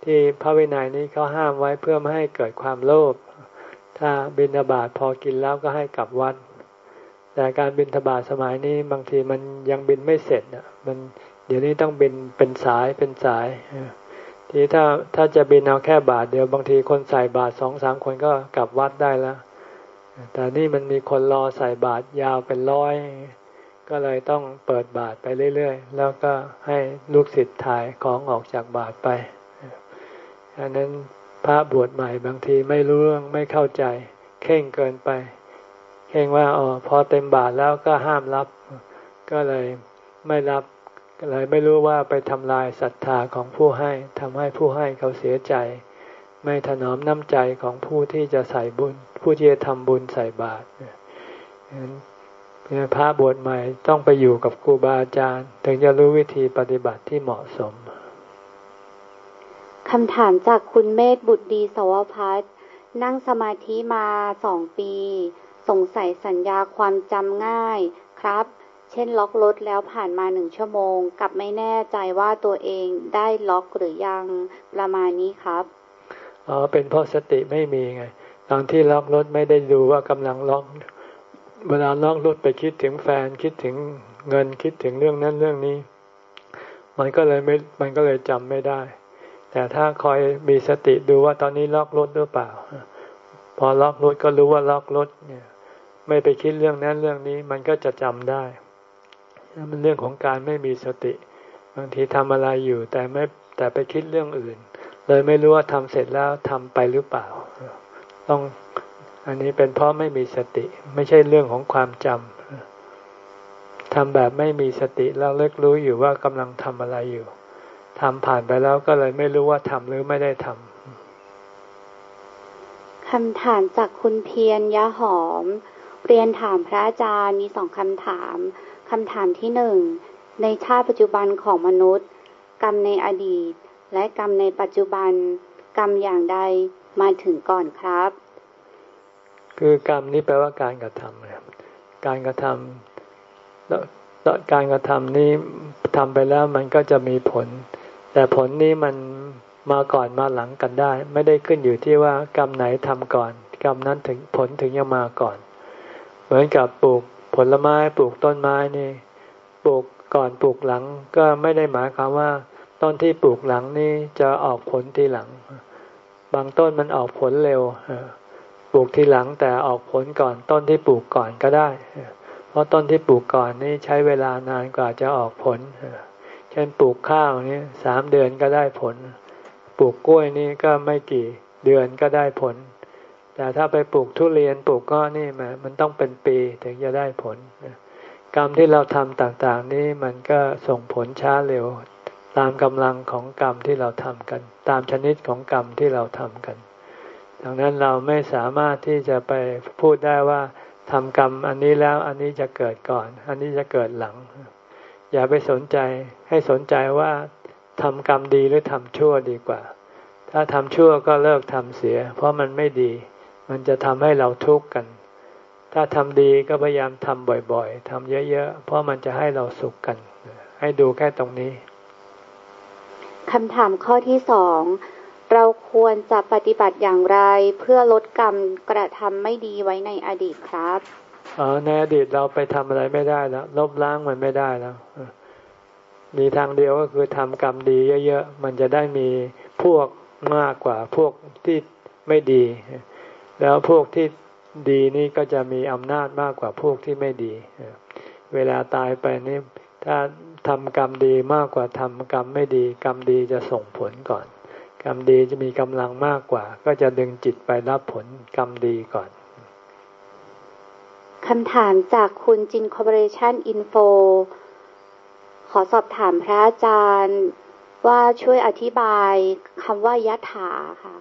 ที่พระวินัยนี้เขาห้ามไว้เพื่อไม่ให้เกิดความโลภถ้าบิณฑบาตพอกินแล้วก็ให้กลับวัด แต่การบิณฑบาตสมัยนี้บางทีมันยังบินไม่เสร็จอะมันเดี๋ยวนี้ต้องบินเป็นสายเป็นสาย ทีถ้าถ้าจะบินเอาแค่บาทเดียวบางทีคนใส่บาทสองสามคนก็กลับวัดได้แล้ว แต่นี่มันมีคนรอใส่บาทยาวเป็นร้อย ก็เลยต้องเปิดบาทไปเรื่อยๆ แล้วก็ให้ลูกศิษย์ถ่ายของออกจากบาทไปอันนั้นพระบวชใหม่บางทีไม่รู้เรื่องไม่เข้าใจ เข่งเกินไปเข่งว่าอ๋อพอเต็มบาทแล้วก็ห้ามรับ ก็เลยไม่รับ เลยไม่รู้ว่าไปทำลายศรัทธาของผู้ให้ทำให้ผู้ให้เขาเสียใจ ไม่ถนอมน้ำใจของผู้ที่จะใส่บุญ ผู้ที่จะทำบุญใส่บาตรพระบวชใหม่ต้องไปอยู่กับครูบาอาจารย์ ถึงจะรู้วิธีปฏิบัติที่เหมาะสมคำถามจากคุณเมธบุตรดีสวพัฒนั่งสมาธิมาสองปี สงสัยสัญญาความจำง่ายครับ เช่นล็อกรถแล้วผ่านมาหนึ่งชั่วโมง กลับไม่แน่ใจว่าตัวเองได้ล็อกหรือยังประมาณนี้ครับอ๋อเป็นเพราะสติไม่มีไง ตอนที่ล็อกรถไม่ได้ดูว่ากำลังล็อก เวลาล็อกรถไปคิดถึงแฟนคิดถึงเงินคิดถึงเรื่องนั้นเรื่องนี้ มันก็เลยไม่มันก็เลยจำไม่ได้ แต่ถ้าคอยมีสติดูว่าตอนนี้ล็อกรถหรือเปล่า พอล็อกรถก็รู้ว่าล็อกรถเนี่ย ไม่ไปคิดเรื่องนั้นเรื่องนี้ มันก็จะจำได้ มันเรื่องของการไม่มีสติ บางทีทำอะไรอยู่แต่ไม่แต่ไปคิดเรื่องอื่น เลยไม่รู้ว่าทำเสร็จแล้วทำไปหรือเปล่า ต้องอันนี้เป็นเพราะไม่มีสติ ไม่ใช่เรื่องของความจำทำแบบไม่มีสติแล้วเลิกรู้อยู่ว่ากำลังทำอะไรอยู่ทำผ่านไปแล้วก็เลยไม่รู้ว่าทำหรือไม่ได้ทำคำถามจากคุณเพียรยะหอม เรียนถามพระอาจารย์มีสองคำถาม คำถามที่หนึ่งในชาติปัจจุบันของมนุษย์ กรรมในอดีต และกรรมในปัจจุบัน กรรมอย่างใดมาถึงก่อนครับ คือกรรมนี้แปลว่าการกระทำการกระทำและการกระทำนี้ทำไปแล้วมันก็จะมีผล แต่ผลนี้มันมาก่อนมาหลังกันได้ ไม่ได้ขึ้นอยู่ที่ว่ากรรมไหนทำก่อน กรรมนั้นถึงผลถึงจะมาก่อน เหมือนกับปลูก ผลไม้ปลูกต้นไม้นี่ปลูกก่อนปลูกหลังก็ไม่ได้หมายความว่า ต้นที่ปลูกหลังนี่จะออกผลทีหลัง บางต้นมันออกผลเร็วปลูกทีหลังแต่ออกผลก่อนต้นที่ปลูกก่อนก็ได้ เพราะต้นที่ปลูกก่อนนี่ใช้เวลานานกว่าจะออกผลเช่นปลูกข้าวนี่สามเดือนก็ได้ผล ปลูกกล้วยนี่ก็ไม่กี่เดือนก็ได้ผล แต่ถ้าไปปลูกทุเรียนปลูกก็นี่มันมันต้องเป็นปีถึงจะได้ผล กรรมที่เราทำต่างๆนี่มันก็ส่งผลช้าเร็ว ตามกำลังของกรรมที่เราทำกัน ตามชนิดของกรรมที่เราทำกัน ดังนั้นเราไม่สามารถที่จะไปพูดได้ว่าทำกรรมอันนี้แล้วอันนี้จะเกิดก่อน อันนี้จะเกิดหลัง อย่าไปสนใจให้สนใจว่าทำกรรมดีหรือทำชั่วดีกว่า ถ้าทำชั่วก็เลิกทำเสีย เพราะมันไม่ดี มันจะทำให้เราทุกข์กัน ถ้าทำดีก็พยายามทำบ่อยๆทำเยอะๆ เพราะมันจะให้เราสุขกัน ให้ดูแค่ตรงนี้คำถามข้อที่สองเราควรจะปฏิบัติอย่างไรเพื่อลดกรรมกระทำไม่ดีไว้ในอดีตครับอ๋อในอดีตเราไปทำอะไรไม่ได้แล้วลบล้างมันไม่ได้แล้วมีทางเดียวก็คือทำกรรมดีเยอะๆ มันจะได้มีพวกมากกว่าพวกที่ไม่ดี แล้วพวกที่ดีนี่ก็จะมีอำนาจมากกว่าพวกที่ไม่ดี เวลาตายไปนี่ถ้าทำกรรมดีมากกว่าทำกรรมไม่ดี กรรมดีจะส่งผลก่อน กรรมดีจะมีกำลังมากกว่า ก็จะดึงจิตไปรับผลกรรมดีก่อนคำถามจากคุณ Jin Corporation Info ขอสอบถามพระอาจารย์ว่าช่วยอธิบายคำว่า ยถาค่ะ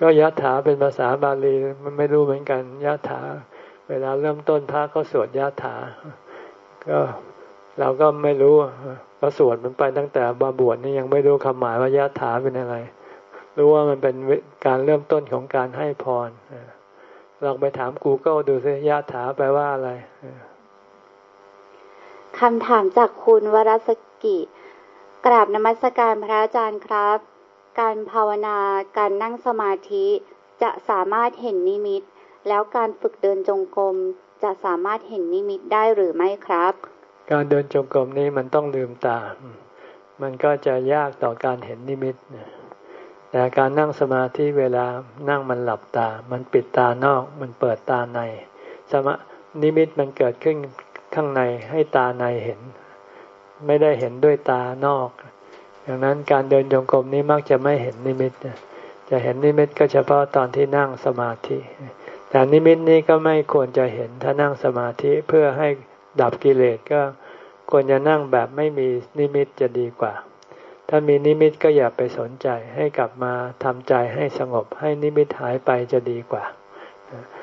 ก็ ยถาเป็นภาษาบาลีมันไม่รู้เหมือนกัน ยถา เวลาเริ่มต้นพระก็สวด ยถา ก็เราก็ไม่รู้ก็สวดมันไปตั้งแต่มาบวชนี่ยังไม่รู้ความหมายว่า ยถาเป็นอะไร รู้ว่ามันเป็นการเริ่มต้นของการให้พรลองไปถาม Google ดูซิยะถาแปลว่าอะไรคำถามจากคุณวรสกิ กราบนมัสการพระอาจารย์ครับ การภาวนา การนั่งสมาธิ จะสามารถเห็นนิมิต แล้วการฝึกเดินจงกรมจะสามารถเห็นนิมิตได้หรือไม่ครับ การเดินจงกรมนี้มันต้องลืมตา มันก็จะยากต่อการเห็นนิมิต แต่การนั่งสมาธิเวลานั่งมันหลับตา มันปิดตานอก มันเปิดตาใน สมานิมิตมันเกิดขึ้นข้างในให้ตาในเห็น ไม่ได้เห็นด้วยตานอก ดังนั้นการเดินจงกรมนี้มักจะไม่เห็นนิมิตจะเห็นนิมิตก็เฉพาะตอนที่นั่งสมาธิ แต่นิมิตนี้ก็ไม่ควรจะเห็นถ้านั่งสมาธิเพื่อให้ดับกิเลสก็ควรจะนั่งแบบไม่มีนิมิตจะดีกว่า ถ้ามีนิมิตก็อย่าไปสนใจให้กลับมาทำใจให้สงบให้นิมิตหายไปจะดีกว่า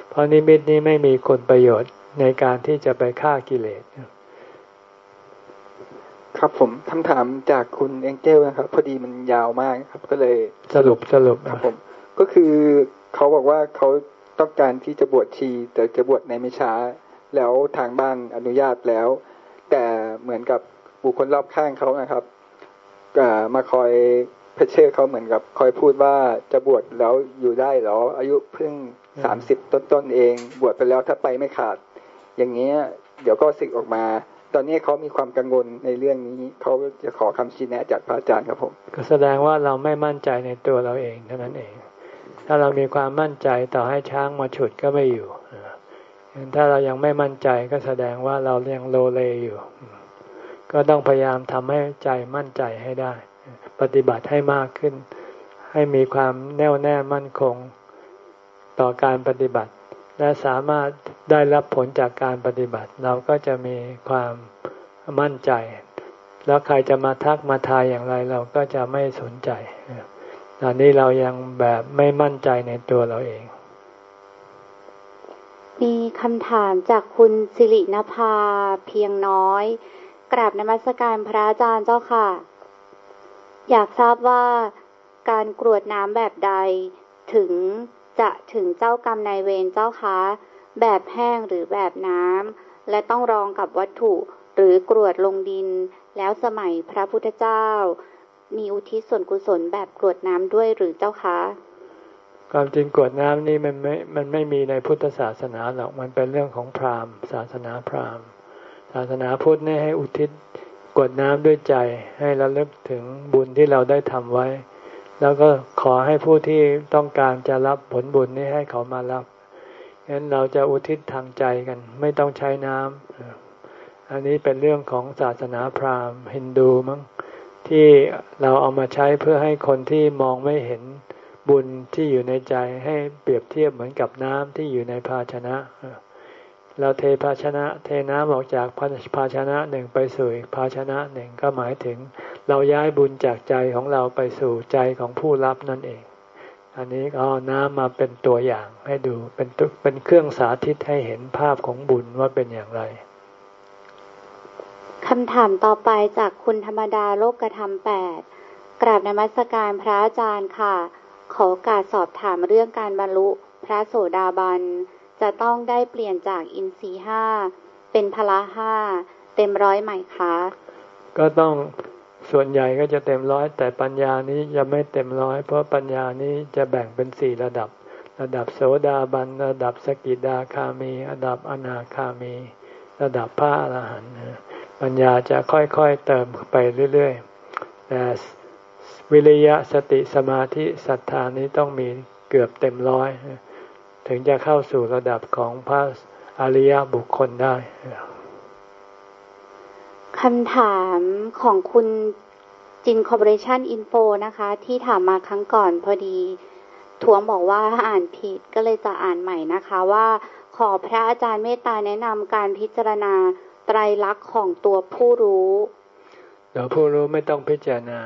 เพราะนิมิตนี้ไม่มีคุณประโยชน์ในการที่จะไปฆ่ากิเลส ครับผมคำถามจากคุณเองเจลนะครับ พอดีมันยาวมากครับ ก็เลยสรุปสรุปครับผม ก็คือเขาบอกว่าเขาต้องการที่จะบวชชี แต่จะบวชในไม่ช้า แล้วทางบ้านอนุญาตแล้ว แต่เหมือนกับบุคคลรอบข้างเขานะครับมาคอยเพชเชอร์เขาเหมือนกับคอยพูดว่าจะบวชแล้วอยู่ได้หรอ อายุเพิ่งสามสิบต้นๆเอง บวชไปแล้วถ้าไปไม่ขาด อย่างเงี้ย เดี๋ยวก็สึกออกมา ตอนนี้เขามีความกังวลในเรื่องนี้เขาจะขอคำชี้แนะจากพระอาจารย์ครับผม ก็แสดงว่าเราไม่มั่นใจในตัวเราเองเท่านั้นเอง ถ้าเรามีความมั่นใจต่อให้ช้างมาฉุดก็ไม่อยู่ถ้าเรายังไม่มั่นใจก็แสดงว่าเรายังโลเลอยู่ ก็ต้องพยายามทำให้ใจมั่นใจให้ได้ ปฏิบัติให้มากขึ้น ให้มีความแน่วแน่มั่นคงต่อการปฏิบัติ และสามารถ ได้รับผลจากการปฏิบัติ เราก็จะมีความมั่นใจ แล้วใครจะมาทักมาทายอย่างไรเราก็จะไม่สนใจตอนนี้เรายังแบบไม่มั่นใจในตัวเราเอง มีคำถามจากคุณสิรินภาเพียงน้อย กราบนมัสการพระอาจารย์เจ้าค่ะ อยากทราบว่าการกรวดน้ำแบบใดถึงจะถึงเจ้ากรรมนายเวรเจ้าคะ แบบแห้งหรือแบบน้ำ และต้องรองกับวัตถุหรือกรวดลงดิน แล้วสมัยพระพุทธเจ้า มีอุทิศส่วนกุศลแบบกรวดน้ำด้วยหรือเจ้าคะ ความจริงกรวดน้ำนี่มันไม่ มันไม่มีในพุทธศาสนาหรอก มันเป็นเรื่องของพราหมณ์ศาสนาพราหมณ์ ศาสนาพุทธนี่ให้อุทิศกรวดน้ำด้วยใจให้ระลึกถึงบุญที่เราได้ทำไว้ แล้วก็ขอให้ผู้ที่ต้องการจะรับผลบุญนี้ให้เขามารับ งั้นเราจะอุทิศทางใจกัน ไม่ต้องใช้น้ำอันนี้เป็นเรื่องของศาสนาพราหมณ์ฮินดูมั้งที่เราเอามาใช้เพื่อให้คนที่มองไม่เห็นบุญที่อยู่ในใจให้เปรียบเทียบเหมือนกับน้ำที่อยู่ในภาชนะ เราเทภาชนะ เทน้ำออกจากภาชนะหนึ่งไปสู่ภาชนะหนึ่งก็หมายถึง เราย้ายบุญจากใจของเราไปสู่ใจของผู้รับนั่นเอง อันนี้ก็เอาน้ำมาเป็นตัวอย่างให้ดูเป็นเป็นเครื่องสาธิตให้เห็นภาพของบุญว่าเป็นอย่างไรคำถามต่อไปจากคุณธรรมดาโลกกระทำแปดกราบนมัสการพระอาจารย์ค่ะ ขอการสอบถามเรื่องการบรรลุพระโสดาบัน จะต้องได้เปลี่ยนจากอินทรีห้าเป็นพละห้าเต็มร้อยไหมคะ ก็ต้อง ส่วนใหญ่ก็จะเต็มร้อยแต่ปัญญานี้จะไม่เต็มร้อยเพราะปัญญานี้จะแบ่งเป็นสี่ระดับ ระดับโสดาบัน ระดับสกิดาคามี ระดับอนาคามี ระดับพระอรหันต์ปัญญาจะค่อยๆเติมไปเรื่อยๆแต่วิริยะสติสมาธิศรัทธานี้ต้องมีเกือบเต็มร้อย ถึงจะเข้าสู่ระดับของพระอริยบุคคลได้ คำถามของคุณ Jin Corporation Infoนะคะ ที่ถามมาครั้งก่อนพอดีทวงบอกว่าอ่านผิดก็เลยจะอ่านใหม่นะคะว่าขอพระอาจารย์เมตตาแนะนำการพิจารณาไตรลักษณ์ของตัวผู้รู้เดี๋ยวผู้รู้ไม่ต้องพิจารณา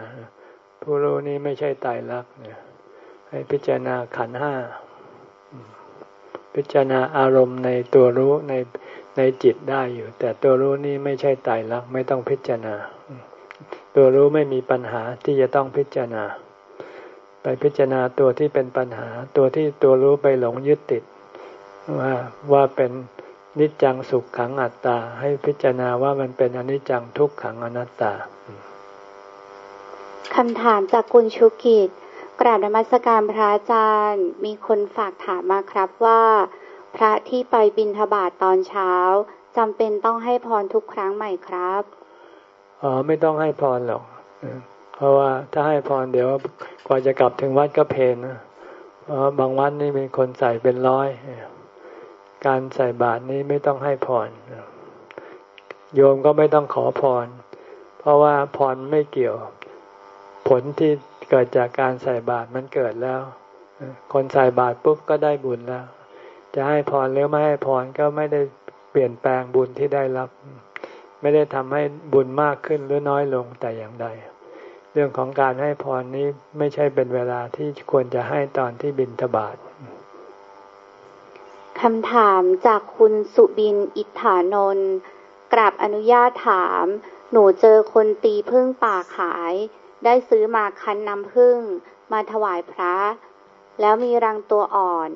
ผู้รู้นี้ไม่ใช่ไตรลักษณ์ให้พิจารณาขันห้าพิจารณาอารมณ์ในตัวรู้ใน ในจิตได้อยู่ แต่ตัวรู้นี้ไม่ใช่ไตรลักไม่ต้องพิจารณา ตัวรู้ไม่มีปัญหาที่จะต้องพิจารณา ไปพิจารณาตัวที่เป็นปัญหา ตัวที่ตัวรู้ไปหลงยึดติด ว่าว่าเป็นนิจจังสุขขังอัตตา ให้พิจารณาว่ามันเป็นอนิจจังทุกขังอนัตตาคำถามจากคุณชุกิจกราบนมัสการพระอาจารย์ มีคนฝากถามมาครับว่า พระที่ไปบินทบาทตอนเช้าจำเป็นต้องให้พรทุกครั้งไหมครับอ๋อไม่ต้องให้พรหรอกเพราะว่าถ้าให้พรเดี๋ยวกว่าจะกลับถึงวัดก็เพลนะเพราะบางวัดนี่มีคนใส่เป็นร้อยการใส่บาตรนี้ไม่ต้องให้พรโยมก็ไม่ต้องขอพร เพราะว่าพรไม่เกี่ยว ผลที่เกิดจากการใส่บาตรมันเกิดแล้ว คนใส่บาตรปุ๊บก็ได้บุญแล้ว จะให้พรหรือไม่ให้พรก็ไม่ได้เปลี่ยนแปลงบุญที่ได้รับ ไม่ได้ทำให้บุญมากขึ้นหรือน้อยลงแต่อย่างใด เรื่องของการให้พรนี้ไม่ใช่เป็นเวลาที่ควรจะให้ตอนที่บินทบาทคำถามจากคุณสุบินอิทธานนท์กราบอนุญาตถาม หนูเจอคนตีพึ่งป่าขาย ได้ซื้อมาคั้นน้ำพึ่ง มาถวายพระ แล้วมีรังตัวอ่อน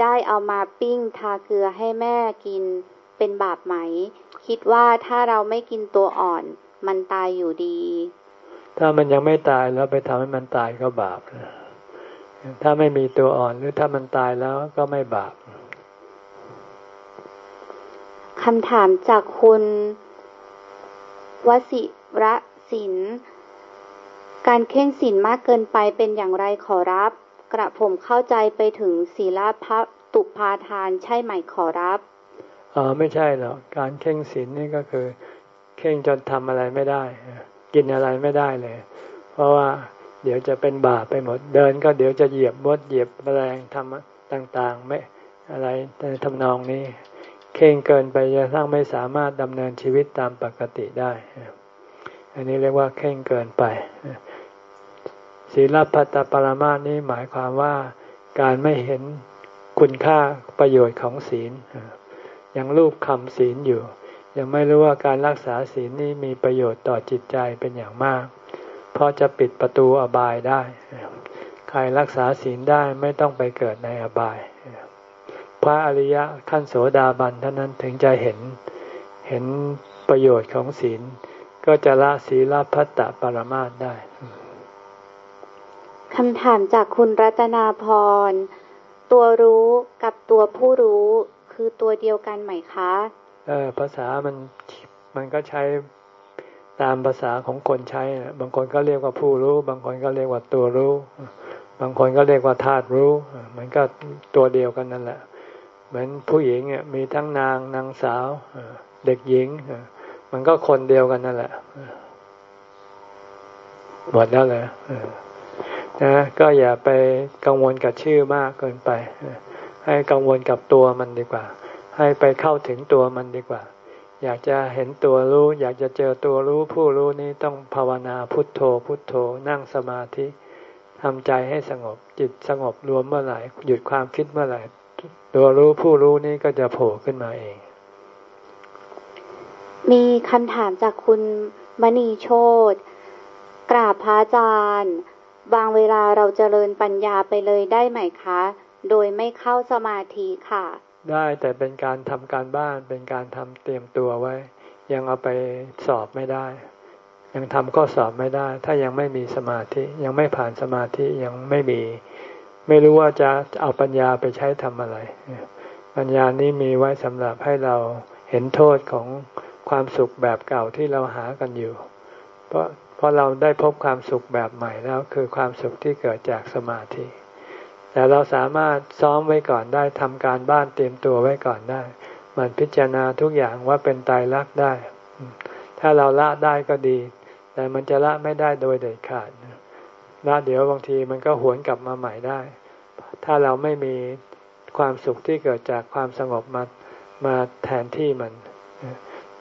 ได้เอามาปิ้งทาเกลือให้แม่กินเป็นบาปไหม คิดว่าถ้าเราไม่กินตัวอ่อน มันตายอยู่ดี ถ้ามันยังไม่ตายแล้วไปทำให้มันตายก็บาปถ้าไม่มีตัวอ่อนหรือถ้ามันตายแล้วก็ไม่บาปคำถามจากคุณวสิระศิน การเข่งศีลมากเกินไปเป็นอย่างไรขอรับ กระผมเข้าใจไปถึงศีลพระตุพาทานใช่ไหมขอรับอ๋อไม่ใช่หรอกการเข่งศีลนี่ก็คือ เข่งจนทำอะไรไม่ได้ กินอะไรไม่ได้เลย เพราะว่าเดี๋ยวจะเป็นบาปไปหมดเดิน ก็เดี๋ยวจะเหยียบมดเหยียบแมลงทำต่างๆ ไม่อะไรทำนองนี้ เข่งเกินไปจะสร้างไม่สามารถดำเนินชีวิตตามปกติได้ อันนี้เรียกว่าเข่งเกินไป ศีลพัตปรมาสนี้หมายความว่าการไม่เห็นคุณค่าประโยชน์ของศีลยังรูปคำศีลอยู่ ยังไม่รู้ว่าการรักษาศีลนี้มีประโยชน์ต่อจิตใจเป็นอย่างมาก เพราะจะปิดประตูอบายได้ ใครรักษาศีลได้ไม่ต้องไปเกิดในอบาย พระอริยะขั้นโสดาบันเท่านั้นถึงจะเห็นเห็นประโยชน์ของศีล ก็จะละศีลพัตตปรมาตได้ คำถามจากคุณรัตนาพร ตัวรู้กับตัวผู้รู้คือตัวเดียวกันไหมคะ เออภาษามันมันก็ใช้ตามภาษาของคนใช้บางคนก็เรียกว่าผู้รู้ บางคนก็เรียกว่าตัวรู้ บางคนก็เรียกว่าธาตุรู้ มันก็ตัวเดียวกันนั่นแหละ เหมือนผู้หญิงเนี่ยมีทั้งนางนางสาวเด็กหญิง มันก็คนเดียวกันนั่นแหละหมดแล้วเลย นะก็อย่าไปกังวลกับชื่อมากเกินไป ให้กังวลกับตัวมันดีกว่า ให้ไปเข้าถึงตัวมันดีกว่า อยากจะเห็นตัวรู้ อยากจะเจอตัวรู้ผู้รู้นี้ต้องภาวนาพุทโธ พุทโธนั่งสมาธิทำใจให้สงบจิตสงบรวมเมื่อไหร่หยุดความคิดเมื่อไหร่ ตัวรู้ผู้รู้นี้ก็จะโผล่ขึ้นมาเอง มีคำถามจากคุณมณีโชตกราบพระอาจารย์ บางเวลาเราจเจริญปัญญาไปเลยได้ไหมคะ โดยไม่เข้าสมาธิค่ะ ได้แต่เป็นการทำการบ้านเป็นการทำเตรียมตัวไว้ ยังเอาไปสอบไม่ได้ ยังทำข้อสอบไม่ได้ ถ้ายังไม่มีสมาธิยังไม่ผ่านสมาธิยังไม่มี ไม่รู้ว่าจะเอาปัญญาไปใช้ทำอะไร ปัญญานี้มีไว้สำหรับให้เราเห็นโทษของความสุขแบบเก่าที่เราหากันอยู่ เพราะ เพราะเราได้พบความสุขแบบใหม่แล้วคือความสุขที่เกิดจากสมาธิ แต่เราสามารถซ้อมไว้ก่อนได้ทำการบ้านเตรียมตัวไว้ก่อนได้ มันพิจารณาทุกอย่างว่าเป็นตายรักได้ ถ้าเราละได้ก็ดี แต่มันจะละไม่ได้โดยเด็ดขาดละเดี๋ยวบางทีมันก็หวนกลับมาใหม่ได้ ถ้าเราไม่มีความสุขที่เกิดจากความสงบมามาแทนที่มัน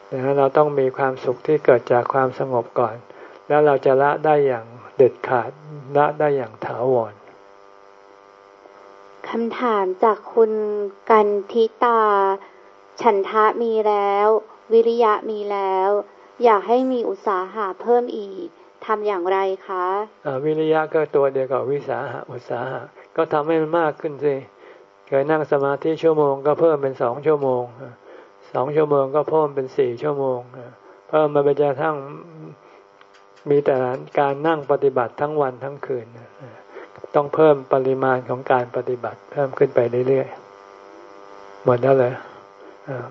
ดังนั้นเราต้องมีความสุขที่เกิดจากความสงบก่อน แล้วเราจะละได้อย่างเด็ดขาดละได้อย่างถาวรคำถามจากคุณกันทิตา ฉันทะมีแล้ว วิริยะมีแล้ว อยากให้มีอุตสาหะเพิ่มอีกทำอย่างไรคะะวิริยะก็ตัวเดียวกับวิสาหะอุตสาหะก็ทำให้มันมากขึ้นสิเคยนั่งสมาธิชั่วโมงก็เพิ่มเป็นสองชั่วโมงสองชั่วโมงก็เพิ่มเป็นสี่ชั่วโมงเพิ่มมาเป็นจะทั้ง มีแต่การนั่งปฏิบัติทั้งวันทั้งคืน ต้องเพิ่มปริมาณของการปฏิบัติ เพิ่มขึ้นไปเรื่อยๆ หมดแล้วเลย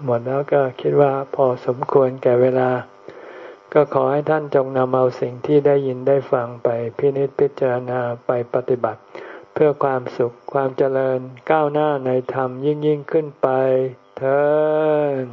หมดแล้วก็คิดว่าพอสมควรแก่เวลา ก็ขอให้ท่านจงนำเอาสิ่งที่ได้ยินได้ฟังไปพินิจพิจารณาไปปฏิบัติ เพื่อความสุขความเจริญก้าวหน้าในธรรมยิ่งยิ่งขึ้นไปเถิด